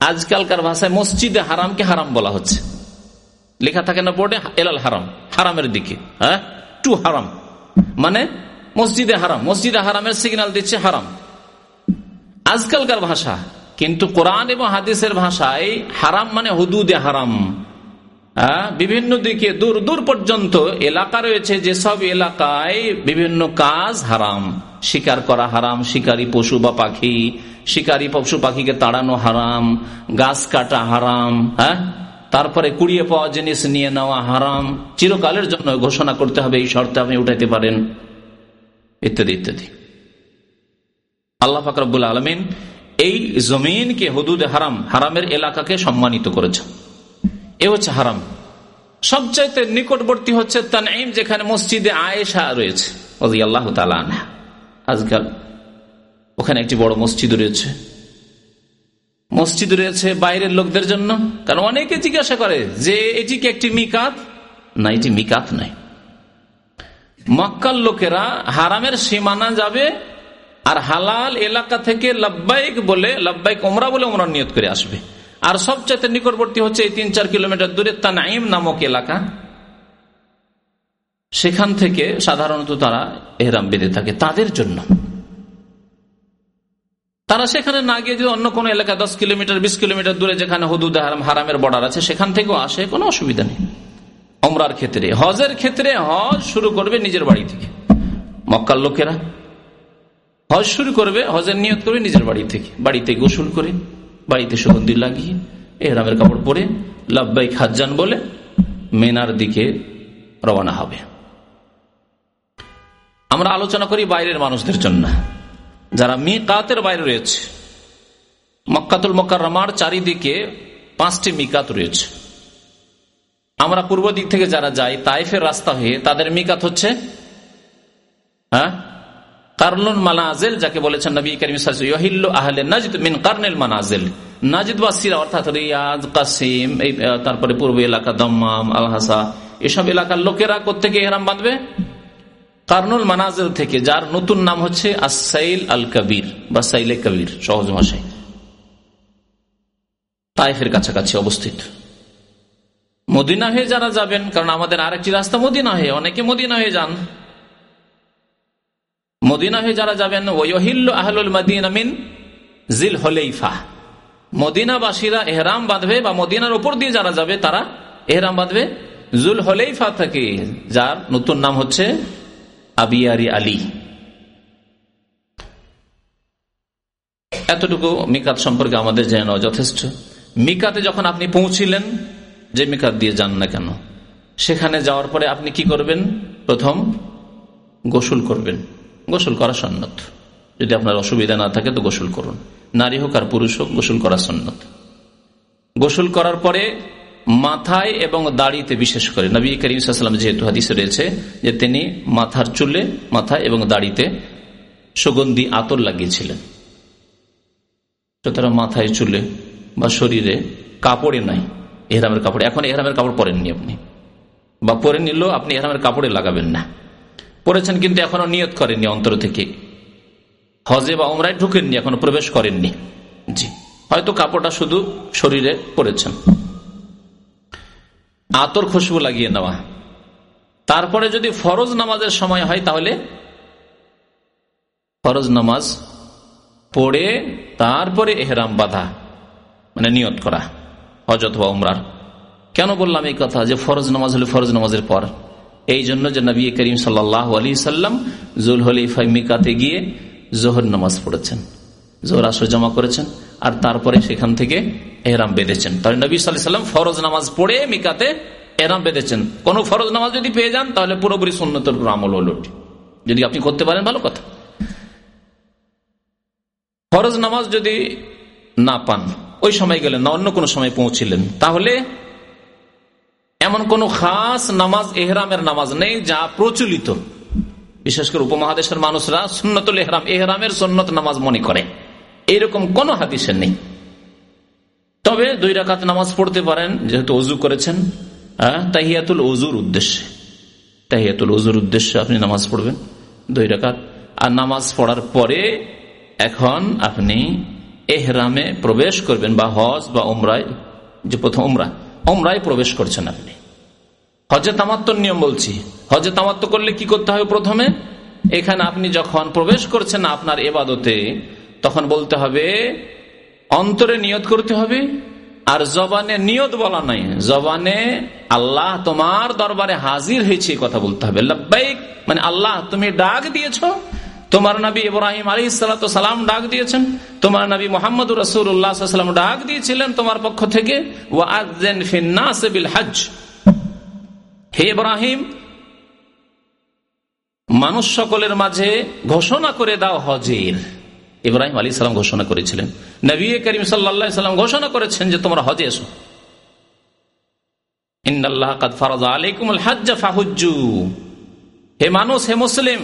আজকালকার ভাষায় মসজিদে হারামকে হারাম বলা হচ্ছে। লেখা থাকে না বোর্ডে এলাল হারাম, হারামের দিকে হ্যাঁ? টু হারাম। মানে মসজিদে হারাম, মসজিদে হারামের সিগন্যাল দিচ্ছে হারাম। আজকালকার ভাষা, কিন্তু কোরআন এবং হাদিসের ভাষায় হারাম মানে হুদুদে হারাম। বিভিন্ন দিকে দূর দূর পর্যন্ত এলাকা রয়েছে যেসব এলাকায় বিভিন্ন কাজ হারাম। শিকার করা হারাম, শিকারী পশু বা পাখি, শিকারী পশু পাখিকে তাড়ানো হারাম, গাছ কাটা হারাম হ্যাঁ তারপরে কুড়িয়ে পাওয়া জিনিস নিয়ে নেওয়া হারাম। চিরকালের জন্য ঘোষণা করতে হবে, এই শর্তে আপনি উঠাইতে পারেন। ইত্যাদি ইত্যাদি। আল্লাহ ফাকরাবুল আলমিন এই জমিনকে হদুদ হারাম, হারামের এলাকাকে সম্মানিত করেছে এ হচ্ছে হারাম। সবচাইতে নিকটবর্তী হচ্ছে তানঈম, যেখানে মসজিদে আয়েশা রয়েছে আল্লাহ আজকাল ওখানে একটি বড় মসজিদ রয়েছে। মসজিদ রয়েছে বাইরের লোকদের জন্য, কারণ অনেকে জিজ্ঞাসা করে যে এটি কি একটি মিকাত? না, এটি মিকাত নাই মক্কার লোকেরা হারামের সীমানা যাবে আর হালাল এলাকা থেকে লব্বাইক বলে, লব্বাইক ওমরা বলে ওমরা নিয়ত করে আসবে। আর সবচাইতে নিকটবর্তী হচ্ছে এই তিন চার কিলোমিটার দূরে তানাইম নামক এলাকা। সেখান থেকে সাধারণত তারা এহরাম বেঁধে থাকে তাদের জন্য। তারা সেখানে না গিয়ে যদি অন্য কোন এলাকা দশ কিলোমিটার, বিশ কিলোমিটার দূরে যেখানে হদুদ হারাম হারামের বর্ডার আছে, সেখান থেকেও আসে, কোনো অসুবিধা নেই। অমরার ক্ষেত্রে, হজের ক্ষেত্রে হজ শুরু করবে নিজের বাড়ি থেকে। মক্কার লোকেরা হজ শুরু করবে, হজের নিয়ত করবে নিজের বাড়ি থেকে। বাড়িতে গোসল করে, বাড়িতে সুগন্ধি লাগিয়ে, এহরামের কাপড় পরে লাভবাই খাজান বলে মেনার দিকে রওনা হবে। আমরা আলোচনা করি বাইরের মানুষদের জন্য। যারা মি কাতের বাইরে রয়েছে, মক্কাতুল মক্কার চারিদিকে পাঁচটি মিকাত রয়েছে। আমরা পূর্ব দিক থেকে যারা যাই, তাইফের রাস্তা হয়ে তাদের মিকাত হচ্ছে হ্যাঁ? কার্নুল মানাজেল, যাকে বলেছেন নবী করিম আহলে নাজিদ মিন কার্নেল মানাজেল। নাজিদবাসীরা অর্থাৎ রিয়াজ কাসিম, এই তারপরে পূর্ব এলাকা দম্মাম, আলহাসা, এসব এলাকার লোকেরা কোথেকে এরাম বাঁধবে? কার্নুল মানাজেল থেকে, যার নতুন নাম হচ্ছে আসাইল আল কবির বা সাইলে কবির সহজ ভাষায়। তাইফের কাছাকাছি অবস্থিত। মদিনা হয়ে যারা যাবেন, কারণ আমাদের আরেকটি রাস্তা মদিনা হয়ে, অনেকে মদিনা হয়ে যান। মদিনা হয়ে যারা যাবেন ওয়হিল্ল আহলুল মদিনা মিন জিল হলেইফা মদিনাবাসীরা এহরাম বাঁধবে বা মদিনার উপর দিয়ে যারা যাবে, তারা এহরাম বাঁধবে জুল হলেইফা থেকে, যার নতুন নাম হচ্ছে আবিয়ারি আলী। এতটুকু মিকাত সম্পর্কে আমাদের জেনে যথেষ্ট। মিকাতে যখন আপনি পৌঁছিলেন যে মিকাত দিয়ে যান না কেন? সেখানে যাওয়ার পরে আপনি কি করবেন? প্রথম গোসল করবেন। গোসল করা সন্ন্যত। যদি আপনার অসুবিধা না থাকে তো গোসল করুন। নারী হোক আর পুরুষ হোক, গোসল করা সন্ন্যত। গোসল করার পরে মাথায় এবং দাড়িতে বিশেষ করে, নবী করিম যেহেতু হাদিসে রয়েছে যে তিনি মাথার চুলে, মাথায় এবং দাড়িতে সুগন্ধি আতর লাগিয়েছিলেন। সুতরাং মাথায় চুলে বা শরীরে কাপড়ে নাই। এহরামের কাপড়। এখন এহরামের কাপড় পরেননি আপনি। বা পরে নিলেও আপনি এহরামের কাপড়ে লাগাবেন না। পরেছেন কিন্তু এখনও নিয়ত করেননি অন্তর থেকে। হজে বা ওমরায় ঢুকেননি, এখনও প্রবেশ করেননি। জি। হয়তো কাপড়টা শুধু শরীরে পরেছেন। আতর খুশবু লাগিয়ে নেওয়া। তারপরে যদি ফরজ নামাজের সময় হয়, তাহলে ফরজ নামাজ পড়ে তারপরে এহরাম বাধা মানে নিয়ত করা। হজ অথবা উমরার। কেন বললাম এই কথা যে ফরজ নামাজ হলে ফরজ নামাজের পর? এই জন্য যে নবী করিম সাল্লাহ আলী সাল্লাম জুল হলিফাই মিকাতে গিয়ে জোহর নামাজ পড়েছেন। জোহর আসর জমা করেছেন আর তারপরে সেখান থেকে এহরাম বেঁধেছেন। তাহলে নবী সাল্লাম ফরজ নামাজ পড়ে মিকাতে এহরাম বেঁধেছেন। কোন ফরজ নামাজ যদি পেয়ে যান, তাহলে পুরোপুরি সুন্নতর আমল হল যদি আপনি করতে পারেন, ভালো কথা। ফরজ নামাজ যদি না পান ওই সময় গেলেন না অন্য কোনো সময় পৌঁছিলেন। তাহলে এমন কোন খাস নামাজ এহরামের নামাজ নেই যা প্রচলিত। বিশেষ করে উপমহাদেশের মানুষরা সুন্নতুল এহরাম এহরামের সন্ন্যত নামাজ মনে করে। এরকম কোন হাদিসের নেই। তবে দুই রাকাত নামাজ পড়তে পারেন যেহেতু অজু করেছেন হ্যাঁ, তাহিয়াতুল অজুর উদ্দেশ্যে। তাহিয়াতুল অজুর উদ্দেশ্যে আপনি নামাজ পড়বেন দুই রাকাত। আর নামাজ পড়ার পরে এখন আপনি এহরামে প্রবেশ করবেন বা হজ বা ওমরায় যে প্রথম ওমরা ওমরায় প্রবেশ করছেন আপনি। হজে তামাত্ম নিয়ম বলছি। হজে তামাত্ম করলে কি করতে হবে প্রথমে? এখানে আপনি যখন প্রবেশ করছেন আপনার এবাদতে, তখন বলতে হবে, অন্তরে নিয়ত করতে হবে, আর জবানে নিয়ত বলা নাই। জবানে আল্লাহ তোমার দরবারে হাজির হয়েছে কথা বলতে হবে। মানে আল্লাহ, তুমি ডাক দিয়েছ তোমার নবী ইব্রাহিম আলী সালাম ডাক দিয়েছেন। তোমার নবী মোহাম্মদ রসুল্লাহাম ডাক দিয়েছিলেন তোমার পক্ষ থেকে হজ হে ইব্রাহিম, মানুষ সকলের মাঝে ঘোষণা করে দাও হজের। ইব্রাহিম আলী সালাম ঘোষণা করেছিলেন। নবী করিম সাল্লা সাল্লাম ঘোষণা করেছেন যে তোমরা হজে এসো। হে মানুষ, হে মুসলিম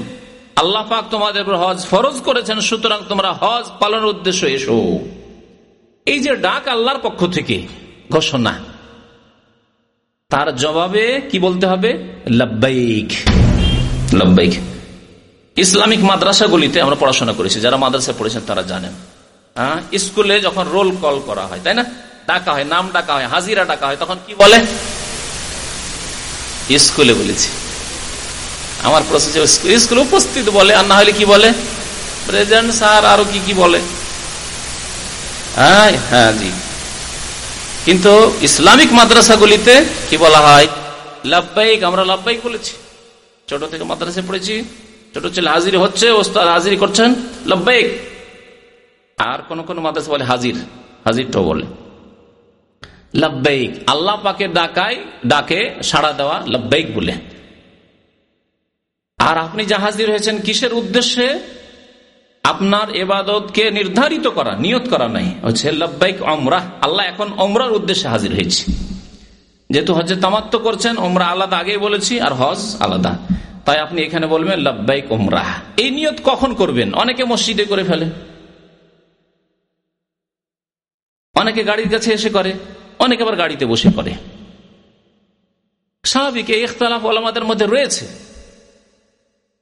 আল্লাহ পাক তোমাদের হজ ফরজ করেছেন, সুতরাং তোমরা হজ পালনের উদ্দেশ্য এসো। এই যে ডাক আল্লাহর পক্ষ থেকে, ঘোষণা। তার জবাবে কি বলতে হবে? লব্বাইক। লব্বাইক। ইসলামিক মাদ্রাসাগুলিতে আমরা পড়াশোনা করেছি, যারা মাদ্রাসা পড়েছেন তারা জানেন। হ্যাঁ স্কুলে যখন রোল কল করা হয়, তাই না? ডাকা হয়, নাম ডাকা হয়, হাজিরা ডাকা হয়, তখন কি বলে? স্কুলে বলেছি। আমার প্রশ্ন স্কুলে উপস্থিত বলে, আর না হলে কি বলে? প্রেজেন্ট স্যার আরও কি কি বলে? হ্যাঁ হ্যাঁ জি। কিন্তু ইসলামিক মাদ্রাসাগুলিতে কি বলা হয়? লাভবাইক আমরা লাভবাইক বলেছি। ছোট থেকে মাদ্রাসায় পড়েছি। ছোট ছেলে হাজির হচ্ছে, ওস্তাদ হাজির করছেন। লব্বাইক। আর কোন কোন মাদ্রাসা বলে হাজির। হাজিরটাও বলে। লব্বাইক। আল্লাহ পাকে ডাকায় ডাকে সাড়া দেওয়া লব্বাইক বলে। আর আপনি জাহাজির হয়েছেন কিসের উদ্দেশ্যে? আপনার এবাদতকে নির্ধারিত করা, নিয়ত করা নাই। হচ্ছে, লব্বাইক অমরাহ আল্লাহ এখন অমরার উদ্দেশ্যে হাজির হয়েছে। যেহেতু হজে তামাত্ম করছেন ওমরা আলাদা আগেই বলেছি, আর হজ আলাদা। তাই আপনি এখানে বলবেন, লব্বাইক ওমরাহ এই নিয়ত কখন করবেন? অনেকে মসজিদে করে ফেলে। অনেকে গাড়ির কাছে এসে করে, অনেকে আবার গাড়িতে বসে করে স্বাভাবিক, এই ইখতলাফ ওলামাদের মধ্যে রয়েছে।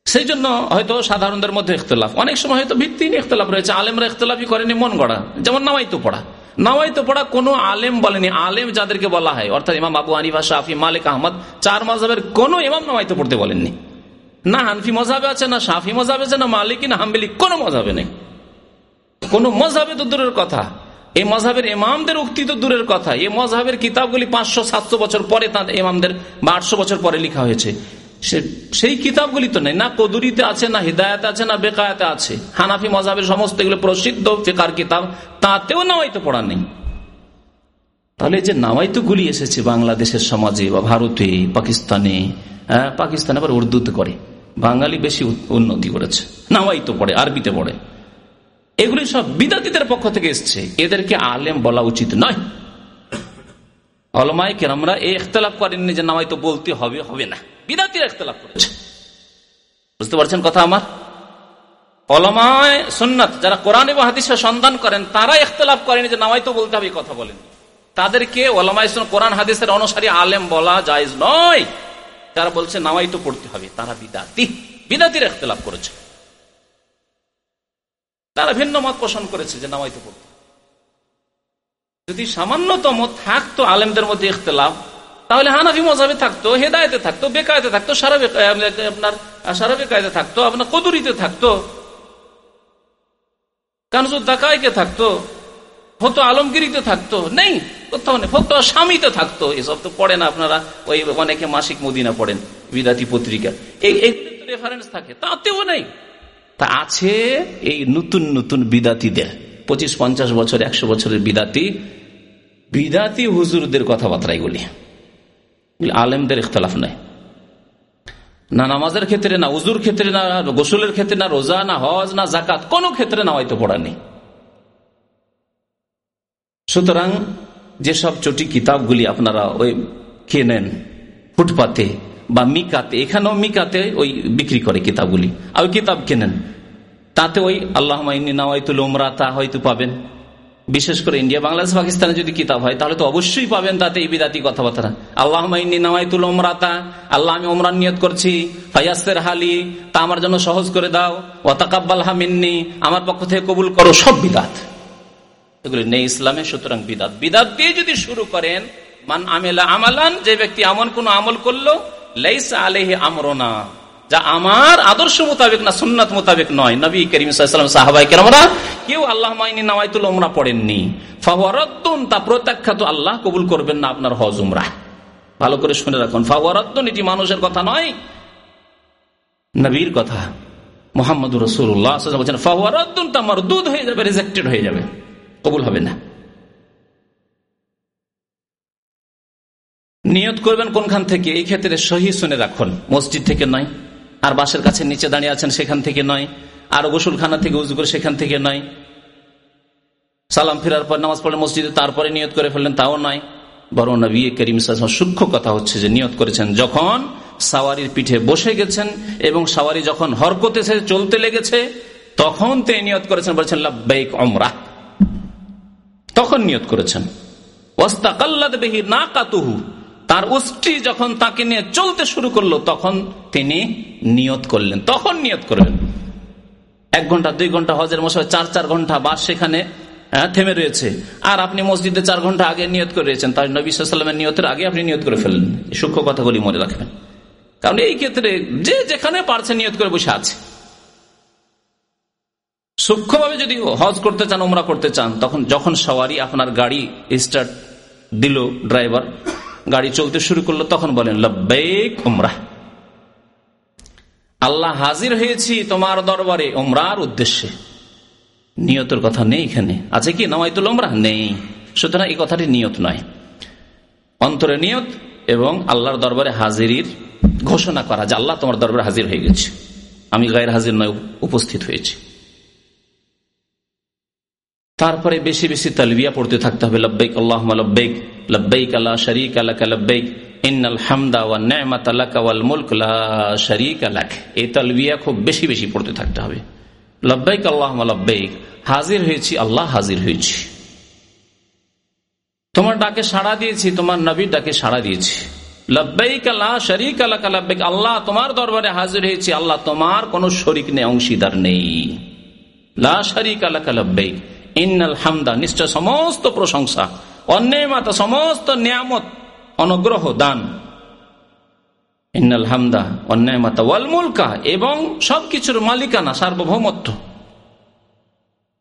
সেই জন্য হয়তো সাধারণদের মধ্যে ইখতলাফ। অনেক সময় হয়তো ভিত্তিহীন ইখতলাফ রয়েছে। আলেমরা ইখতলাফই করেনি, মন গড়া। যেমন নামাইতো পড়া। নামাইতো পড়া কোন আলেম বলেনি। আলেম যাদেরকে বলা হয়, অর্থাৎ ইমাম আবু আনিফা শাহি মালিক, আহমদ, চার মজাবের কোন ইমাম নামাইতো পড়তে বলেননি। না হানফি মজাবে আছে, না শাফি মজাবে আছে, না মালিক, না হাম্বেলি, কোনো মজাবে নেই। কোন মজাবে তো দূরের কথা। এই মজাবের ইমামদের উক্তি তো দূরের কথা। এই মজাবের কিতাবগুলি পাঁচশো, সাতশো বছর পরে তাদের ইমামদের বা আটশো বছর পরে লেখা হয়েছে। সেই কিতাবগুলি তো নেই। না কদুরিতে আছে, না হৃদায়ত আছে, না বেকায়তে আছে। হানাফি মজাবের সমস্ত এগুলো প্রসিদ্ধ ফেকার কিতাব, তাতেও নামাইতো পড়া নেই। তাহলে যে নামাইতো গুলি এসেছে বাংলাদেশের সমাজে বা ভারতে, পাকিস্তানে হ্যাঁ পাকিস্তানে আবার উর্দুতে করে। বাঙালি বেশি উন্নতি করেছে। নামাইতো পড়ে, আরবিতে পড়ে। এগুলি সব বিদাতিদের পক্ষ থেকে এসছে। এদেরকে আলেম বলা উচিত নয়। অলমাই কেরামরা এই ইখতলাফ করেননি যে নামাই তো বলতে হবে হবে না। বিদাতির ইখতলাফ করেছে। বুঝতে পারছেন কথা আমার? অলমায় সুন্নাত যারা কোরআন এবং হাদিসের সন্ধান করেন, তারা ইখতলাফ যে নামাই তো বলতে হবে কথা বলেন তাদেরকে কোরআন হাদিসের অনুসারী আলেম বলা নয়। বলছে নামাই তো পড়তে হবে, তারা বিদাতি। বিদাতির ইখতলাফ করেছে। তারা ভিন্ন মত পোষণ করেছে যে নামাইতে পড়তে যদি সামান্যতম থাকতো আলেমদের মধ্যে ইখতলাফ তাহলে হানাফি মজাবে থাকতো, হেদায়তে থাকতো বেকায়তে থাকতো সারা আপনার সারা বেকায়তে থাকতো, আপনার কদুরিতে থাকতো। কানজুদ্দাকাইকে থাকতো, হতো আলমগিরিতে থাকতো, নেই। কোথাও নেই ফতো স্বামীতে থাকতো। এসব তো পড়েন আপনারা, ওই অনেকে মাসিক মদিনা পড়েন, বিদাতি পত্রিকা। তো রেফারেন্স থাকে, তাতেও নেই। তা আছে এই নতুন নতুন বিদাতিদের, পঁচিশ, পঞ্চাশ বছর, একশো বছরের বিদাতি বিদাতি হুজুরদের কথাবার্তা এগুলি আলেমদের ইখতলাফ নাই। না নামাজের ক্ষেত্রে, না উজুর ক্ষেত্রে, না গোসলের ক্ষেত্রে, না রোজা, না হজ, না জাকাত কোনো ক্ষেত্রে না হয়তো পড়া নেই। সুতরাং যেসব চটি কিতাবগুলি আপনারা ওই কেনেন ফুটপাতে বা মিকাতে, এখানেও মিকাতে ওই বিক্রি করে কিতাবগুলি। আর কিতাব কেনেন? তাতে ওই আল্লাহ নওয়াইতুল উমরা তা হয়তো পাবেন। বিশেষ করে ইন্ডিয়া, বাংলাদেশ, পাকিস্তানে যদি কিতাব হয়, তাহলে তো অবশ্যই পাবেন তাতে এই বিদাতি কথাবার্তা। আল্লাহ নওয়াইতুল উমরাতা, আল্লাহ আমি ওমরান নিয়ত করছি ফাইয়াসের হালি, তা আমার জন্য সহজ করে দাও ওয়াতাকাব্বাল হামিন্নি আমার পক্ষ থেকে কবুল করো, সব বিদাত। এগুলি নেই ইসলামে সুতরাং বিদাত। বিদাত দিয়ে যদি শুরু করেন, মান আমেলা আমালান, যে ব্যক্তি এমন কোন আমল করল, লাইসা আলেহে আমরোনা। যা আমার আদর্শ মোতাবেক না সুন্নাত মোতাবেক নয়। নবী করিম সাহাবাই কেরামরা কেউ আল্লাহ মাইনি নামাইতুল ওমরা পড়েননি। তা প্রত্যাখ্যাত আল্লাহ কবুল করবেন না আপনার হজ উমরা। ভালো করে শুনে রাখুন ফাওয়ারদ্দুন এটি মানুষের কথা নয়, নবীর কথা। মোহাম্মদ রসুল্লাহ বলছেন ফাওয়ারদ্দুন তা দুধ হয়ে যাবে রিজেক্টেড হয়ে যাবে, কবুল হবে না। নিয়ত করবেন কোনখান থেকে? এই ক্ষেত্রে সহি শুনে রাখুন, মসজিদ থেকে নয়। আর বাসের কাছে নিচে দাঁড়িয়ে আছেন সেখান থেকে নয়। আর গোসলখানা থেকে উজু করে সেখান থেকে নয়। সালাম ফেরার পর নামাজ পড়ে মসজিদে তারপরে নিয়ত করে ফেললেন, তাও নয়। বরং নবী করিম সূক্ষ্ম কথা হচ্ছে যে নিয়ত করেছেন যখন সাওয়ারির পিঠে বসে গেছেন এবং সাওয়ারি যখন হরকতে চলতে লেগেছে, তখন তে নিয়ত করেছেন, বলেছেন, লাব্বাইক অমরা তখন নিয়ত করেছেন। ওস্তাকাল্লাদ বেহি না কাতুহু তার উষ্টি যখন তাকে নিয়ে চলতে শুরু করল, তখন তিনি নিয়ত করলেন। তখন নিয়ত করবেন এক ঘণ্টা, দুই ঘণ্টা, হজের মশাই চার চার ঘণ্টা বাস সেখানে থেমে রয়েছে। আর আপনি মসজিদে চার ঘণ্টা আগে নিয়ত করে রয়েছেন তাই নবী সাল্লামের নিয়তের আগে আপনি নিয়ত করে ফেললেন। সূক্ষ্ম কথাগুলি মনে রাখবেন। কারণ এই ক্ষেত্রে যে যেখানে পারছে নিয়ত করে বসে আছে। সূক্ষ্মভাবে যদি হজ করতে চান ওমরা করতে চান, তখন যখন সওয়ারি আপনার গাড়ি স্টার্ট দিল ড্রাইভার গাড়ি চলতে শুরু করল, তখন বলেন লব্বেক উমরা। আল্লাহ হাজির হয়েছি তোমার দরবারে ওমরার উদ্দেশ্যে। নিয়তের কথা নেই এখানে। আছে কি নামাইতুল ওমরা নেই। সুতরাং এই কথাটি নিয়ত নয়। অন্তরে নিয়ত এবং আল্লাহর দরবারে হাজিরির ঘোষণা করা যে আল্লাহ তোমার দরবারে হাজির হয়ে গেছে। আমি গায়ের হাজির নয়, উপস্থিত হয়েছি। তারপরে বেশি বেশি তালবিয়া পড়তে থাকতে হবে। আল্লাহ আল্লাহ শরিক ইন্নাল হামদা ওয়া আলাকা ওয়াল মুলক, লা আলাক এই তালবিয়া খুব বেশি বেশি পড়তে থাকতে হবে। লব্বাইক আল্লাহ লব্বাইক, হাজির হয়েছি, আল্লাহ হাজির হয়েছি। তোমার ডাকে সাড়া দিয়েছি, তোমার নবীর ডাকে সাড়া দিয়েছি। লব্বাইক আল্লাহ শরিক আল্লাহ লব্বাইক, আল্লাহ তোমার দরবারে হাজির হয়েছি, আল্লাহ তোমার কোন শরিক নেই, অংশীদার নেই। লা শরিক আল্লাহ লব্বাইক ইন্নাল হামদা, নিশ্চয় সমস্ত প্রশংসা অন্যায়মাতা সমস্ত নিয়ামত, অনুগ্রহ, দান। ইন্নাল হামদা অন্যায় মাতা ওয়াল মুলকা, এবং সবকিছুর মালিকানা, সার্বভৌমত্ব।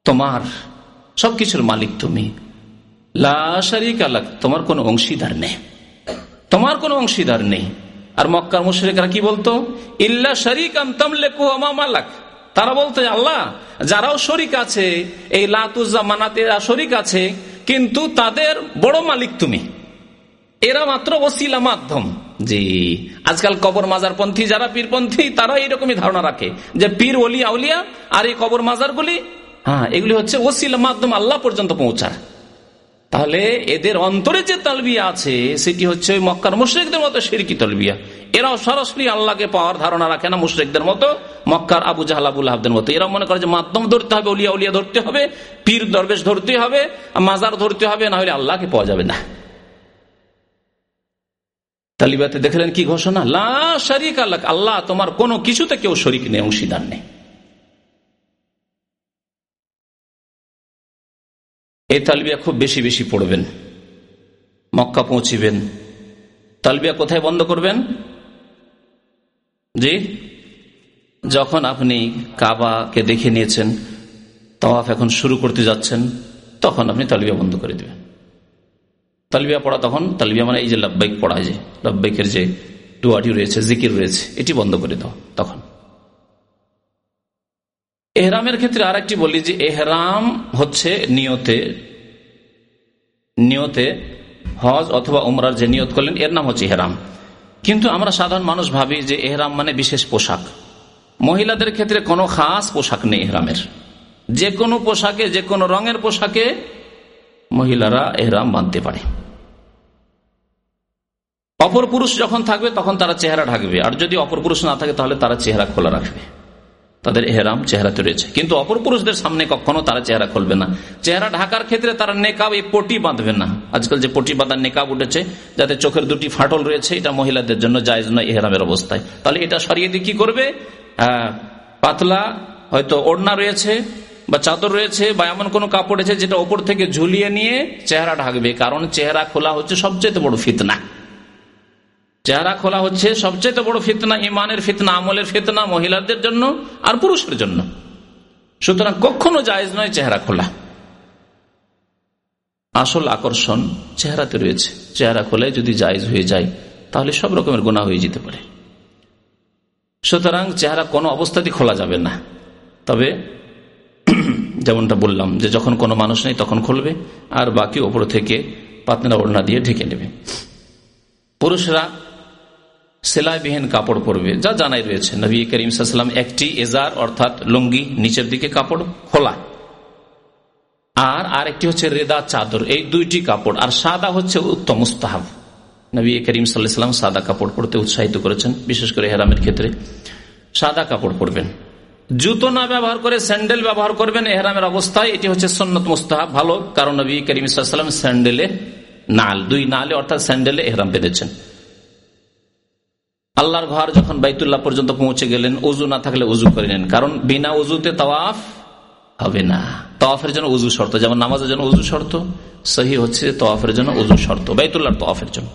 তোমার সবকিছুর মালিক তুমি। লাশারিক তোমার কোনো অংশীদার নেই। তোমার কোনো অংশীদার নেই। আর মক্কার মুশরিকরা কি বলতো? ইল্লা শরিক আমতামলেকু মালাক। তারা বলতো, আল্লাহ, যারাও শরিক আছে, এই লাতুজা মানাতেরা শরিক আছে, কিন্তু তাদের বড় মালিক তুমি। এরা মাত্র ওসিলা মাধ্যম। জি, আজকাল কবর মাজার পন্থী যারা পীরপন্থী তারা এইরকমই ধারণা রাখে যে পীর অলিয়া আউলিয়া, আর এই কবর মাজার গুলি হ্যাঁ এগুলি হচ্ছে ওসিলা মাধ্যম আল্লাহ পর্যন্ত পৌঁছার তাহলে এদের অন্তরে যে তালবিয়া আছে, সেটি হচ্ছে ওই মক্কার মুশ্রিকদের মতো সিরকি তলবিয়া। এরাও সরাসরি আল্লাহকে পাওয়ার ধারণা রাখে না মুশ্রিকদের মতো, মক্কার আবু জাহাল, আবুল আহদের মতো। এরা মনে করে যে মাধ্যম ধরতে হবে, উলিয়া উলিয়া ধরতে হবে, পীর দরবেশ ধরতে হবে, মাজার ধরতে হবে, না হলে আল্লাহকে পাওয়া যাবে না। তালিবাতে দেখলেন কি ঘোষণা? লা শরিক আল্লাহ আল্লাহ তোমার কোনো কিছুতে কেউ শরিক নেই, অংশীদার নেই। এই তালবিয়া খুব বেশি বেশি পড়বেন। মক্কা পৌঁছিবেন। তালবিয়া কোথায় বন্ধ করবেন? জি? যখন আপনি কাবাকে দেখে নিয়েছেন, তওয়াফ এখন শুরু করতে যাচ্ছেন, তখন আপনি তালবিয়া বন্ধ করে দেবেন। তালবিয়া পড়া তখন, তালবিয়া মানে এই যে লব্বাইক পড়া যে, লব্বাইকের যে ডুয়াটি রয়েছে, জিকির রয়েছে, এটি বন্ধ করে দাও তখন। এহরামের ক্ষেত্রে আর একটি বলি যে এহরাম হচ্ছে নিয়তে নিয়তে হজ অথবা উমরার যে নিয়ত করলেন, এর নাম হচ্ছে এহরাম। কিন্তু আমরা সাধারণ মানুষ ভাবি যে এহরাম মানে বিশেষ পোশাক। মহিলাদের ক্ষেত্রে কোনো খাস পোশাক নেই এহরামের। যে কোনো পোশাকে, যে কোনো রঙের পোশাকে মহিলারা এহরাম বাঁধতে পারে। অপর পুরুষ যখন থাকবে, তখন তারা চেহারা ঢাকবে। আর যদি অপর পুরুষ না থাকে, তাহলে তারা চেহারা খোলা রাখবে। তাদের এহরাম চেহারাতে রয়েছে। কিন্তু অপর পুরুষদের সামনে কখনো তারা চেহারা খুলবে না। চেহারা ঢাকার ক্ষেত্রে তারা নেকাব, এই পটি বাঁধবে না। আজকাল যে পটি বাঁধার নেকাব উঠেছে, যাতে চোখের দুটি ফাটল রয়েছে, এটা মহিলাদের জন্য জায়জ নয় এহরামের অবস্থায়। তাহলে এটা সরিয়ে দিয়ে কি করবে? পাতলা, হয়তো ওড়না রয়েছে, বা চাদর রয়েছে, বা এমন কোন কাপড় আছে যেটা ওপর থেকে ঝুলিয়ে নিয়ে চেহারা ঢাকবে। কারণ চেহারা খোলা হচ্ছে সবচেয়ে বড় ফিতনা। চেহারা খোলা হচ্ছে সবচেয়ে বড় ফিতনা ইমানের ফিতনা, আমলের ফিতনা মহিলাদের জন্য আর পুরুষের জন্য। সুতরাং কখনো জায়জ নয় চেহারা খোলা। আসল আকর্ষণ চেহারাতে রয়েছে। চেহারা খোলায় যদি জায়জ হয়ে যায়, তাহলে সব রকমের গোনা হয়ে যেতে পারে। সুতরাং চেহারা কোনো অবস্থাতেই খোলা যাবে না। তবে যেমনটা বললাম যে যখন কোনো মানুষ নেই তখন খুলবে, আর বাকি ওপর থেকে পাতনা ওড়না দিয়ে ঢেকে নেবে। পুরুষরা সেলাইবিহীন কাপড় পরবে। যা জানাই রয়েছে, নবী করিম সাল্লাম একটি এজার, অর্থাৎ লুঙ্গি নিচের দিকে কাপড় খোলা। আর আরেকটি হচ্ছে রেদা চাদর, এই দুইটি কাপড়। আর সাদা হচ্ছে উত্তম, মুস্তাহাব। নবী করিম সাল্লাম সাদা কাপড় পরতে উৎসাহিত করেছেন, বিশেষ করে হেরামের ক্ষেত্রে। সাদা কাপড় পরবেন। জুতো না ব্যবহার করে স্যান্ডেল ব্যবহার করবেন, এহরামের অবস্থায়। এটি হচ্ছে সন্নত, মুস্তাহাব, ভালো। কারণ নবী করিম সাল্লাম স্যান্ডেলে নাল, দুই নালে, অর্থাৎ স্যান্ডেলে এহরাম বেঁধেছেন। আল্লাহর ঘর যখন বাইতুল্লাহ পর্যন্ত পৌঁছে গেলেন উজু না থাকলে উজু করে নেন। কারণ বিনা উজুতে তওয়াফ হবে না। তওয়াফের জন্য উজু শর্ত, যেমন নামাজের জন্য উজু শর্ত, সহি হচ্ছে তওয়াফের জন্য উজু শর্ত বাইতুল্লাহ তওয়াফের জন্য।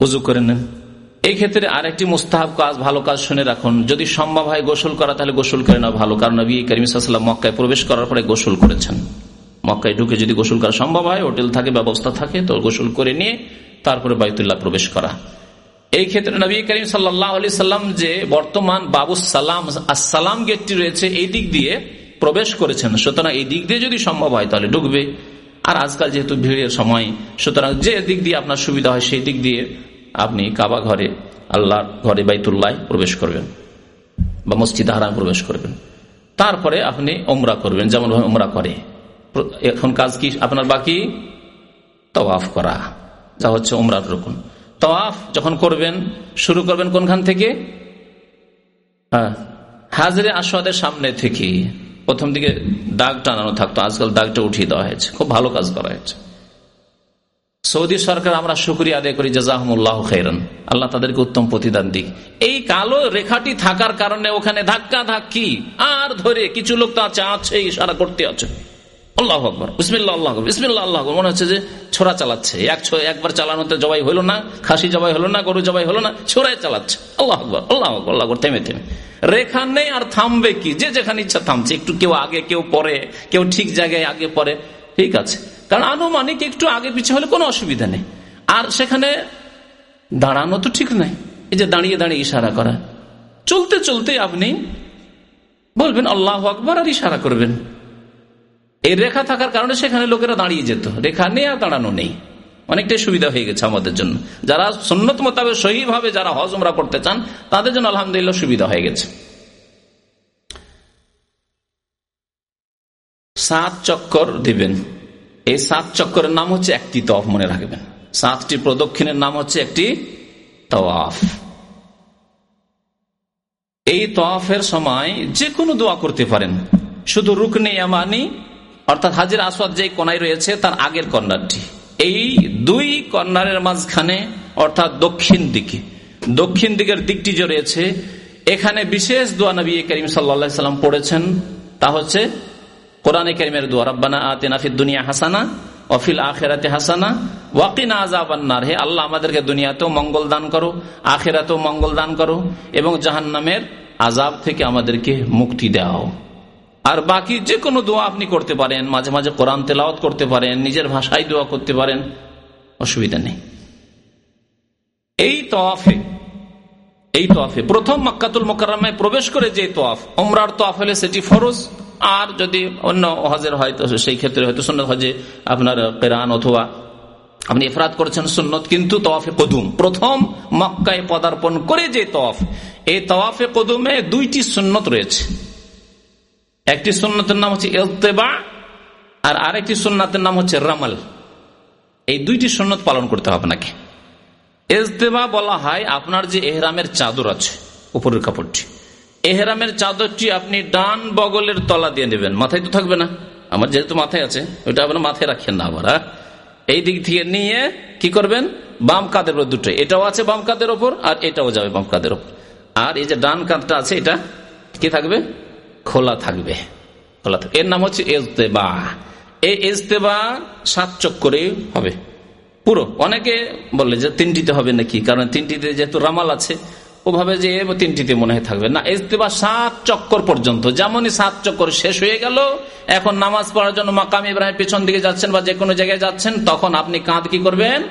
উজু করে নেন। এই ক্ষেত্রে আরেকটি মুস্তাহাব কাজ, ভালো কাজ শুনে রাখুন। যদি সম্ভব হয় গোসল করা, তাহলে গোসল করে নেওয়া ভালো। কারণ নবী করিমসাল্লাম মক্কায় প্রবেশ করার পরে গোসল করেছেন। মক্কায় ঢুকে যদি গোসল করা সম্ভব হয়, হোটেল থাকে, ব্যবস্থা থাকে, তো গোসল করে নিয়ে তারপরে বাইতুল্লাহ প্রবেশ করা। এই ক্ষেত্রে নবী করিম সাল্লাহ সাল্লাম যে বর্তমান বাবু সালাম, আসসালাম গেটটি রয়েছে, এই দিক দিয়ে প্রবেশ করেছেন। সুতরাং এই দিক দিয়ে যদি সম্ভব হয়, তাহলে ঢুকবে। আর আজকাল যেহেতু ভিড়ের সময়, সুতরাং যে দিক দিয়ে আপনার সুবিধা হয়, সেই দিক দিয়ে আপনি কাবা ঘরে আল্লাহ ঘরে বাইতুল্লাহ প্রবেশ করবেন বা মসজিদ হারাম প্রবেশ করবেন। তারপরে আপনি ওমরা করবেন, যেমন ওমরা করে। এখন কাজ কি? আপনার বাকি তওয়াফ করা। যা হচ্ছে ওমরার রকম তওয়াফ যখন করবেন, শুরু করবেন কোনখান থেকে? হ্যাঁ হাজরে আসওয়াদের সামনে থেকে। প্রথম দিকে দাগ টানানো থাকতো, আজকাল দাগটা উঠিয়ে দেওয়া হয়েছে। খুব ভালো কাজ করা হয়েছে। সৌদি সরকার, আমরা শুক্রিয়া আদায় করি, জাজাহমুল্লাহ খেরন আল্লাহ তাদেরকে উত্তম প্রতিদান দিক। এই কালো রেখাটি থাকার কারণে ওখানে ধাক্কা ধাক্কি, আর ধরে কিছু লোক তো আছে আছে ইশারা করতে আছে। আল্লাহ আকবর। বিসমিল্লা আল্লাহ বিসমিল্লা আল্লাহ মনে হচ্ছে যে ছোড়া চালাচ্ছে। এক একবার চালানোতে জবাই হলো না, খাসি জবাই হলো না, গরু জবাই হলো না, ছোড়ায় চালাচ্ছে। আল্লাহ আকবর আল্লাহ আকবর, আল্লাহ থেমে থেমে। রেখা নেই আর থামবে কি? যে যেখানে ইচ্ছা থামছে। একটু কেউ আগে, কেউ পরে, কেউ ঠিক জায়গায় আগে পরে। ঠিক আছে। কারণ আনুমানিক একটু আগে পিছিয়ে হলে কোনো অসুবিধা নেই। আর সেখানে দাঁড়ানো তো ঠিক নাই। এই যে দাঁড়িয়ে দাঁড়িয়ে ইশারা করা। চলতে চলতে আপনি বলবেন আল্লাহ আকবর আর ইশারা করবেন। এই রেখা থাকার কারণে সেখানে লোকেরা দাঁড়িয়ে যেত। রেখা নেই আর দাঁড়ানো নেই। অনেকটাই সুবিধা হয়ে গেছে আমাদের জন্য। যারা সন্ন্যত মোতাবেক সহিভাবে যারা হজমরা করতে চান, তাদের জন্য আলহামদুলিল্লাহ সুবিধা হয়ে গেছে। সাত চক্কর দিবেন। এই সাত চক্করের নাম হচ্ছে একটি তফ মনে রাখবেন। সাতটি প্রদক্ষিণের নাম হচ্ছে একটি তওয়াফ। এই তওয়াফের সময় যে কোনো দোয়া করতে পারেন। শুধু রুকনে আমানি অর্থাৎ হাজির আসওয়াদ যে কনাই রয়েছে, তার আগের কর্নারটি। এই দুই কর্নারের মাঝখানে, অর্থাৎ দক্ষিণ দিকে, দক্ষিণ দিকের দিকটি যে রয়েছে, এখানে বিশেষ দোয়া নবী করিম সাল্লা সাল্লাম পড়েছেন, তা হচ্ছে কোরআনে করিমের দোয়া, রব্বানা আতেনাফিদ দুনিয়া হাসানা অফিল আখেরাতে হাসানা ওয়াকিনা আজাবান্নার হে আল্লাহ, আমাদেরকে দুনিয়াতেও মঙ্গল দান করো, আখেরাতেও মঙ্গল দান করো এবং জাহান্নামের আজাব থেকে আমাদেরকে মুক্তি দাও। আর বাকি যে কোনো দোয়া আপনি করতে পারেন, মাঝে মাঝে কোরআন তেলাওয়াত করতে পারেন, নিজের ভাষায় দোয়া করতে পারেন, অসুবিধা নেই। এই তোয়াফে এই তোয়াফে প্রথম মক্কাতুল মোকারমায় প্রবেশ করে যে তোয়াফ ওমরার তোয়াফ হলে সেটি ফরজ, আর যদি অন্য হজের হয়, তো সেই ক্ষেত্রে হয়তো সুন্নত হজে আপনার কেরান অথবা আপনি এফরাত করেছেন সুন্নত, কিন্তু তওয়াফে কদুম। প্রথম মক্কায় পদার্পণ করে যে তওয়াফ, এই তওয়াফে কদুমে দুইটি সুন্নত রয়েছে। একটি সুন্নতের নাম হচ্ছে এলতেবা আর আরেকটি সুন্নাতের নাম হচ্ছে রামাল। এই দুইটি সুন্নত পালন করতে হবে আপনাকে। ইজতেবা বলা হয় আপনার যে এহরামের চাদর আছে, উপরের কাপড়টি। এহরামের চাদরটি আপনি ডান বগলের তলা দিয়ে নেবেন। মাথায় তো থাকবে না। আমার যেহেতু মাথায় আছে ওইটা আপনার মাথায় রাখেন না আবার এই দিক থেকে নিয়ে কি করবেন? বাম কাদের উপর দুটো। এটাও আছে বাম কাদের ওপর আর এটাও যাবে বাম কাদের ওপর আর এই যে ডান কাঁধটা আছে, এটা কি থাকবে? খোলা থাকবে। খোলা থাকবে এর নাম হচ্ছে এজতেবা। এই এজতেবা সাত চক্করে হবে। পুরো। অনেকে বললে যে তিনটিতে হবে নাকি? কারণ তিনটিতে যেহেতু রামাল আছে, ওভাবে যে তিনটিতে মনে হয় থাকবে না। ইস্তেবা সাত চক্কর পর্যন্ত। যেমনই সাত চক্কর শেষ হয়ে গেল, এখন নামাজ পড়ার জন্য মাকাম ইব্রাহিম পেছন দিকে যাচ্ছেন বা যে কোনো জায়গায় যাচ্ছেন, তখন আপনি কাঁধ কি করবেন?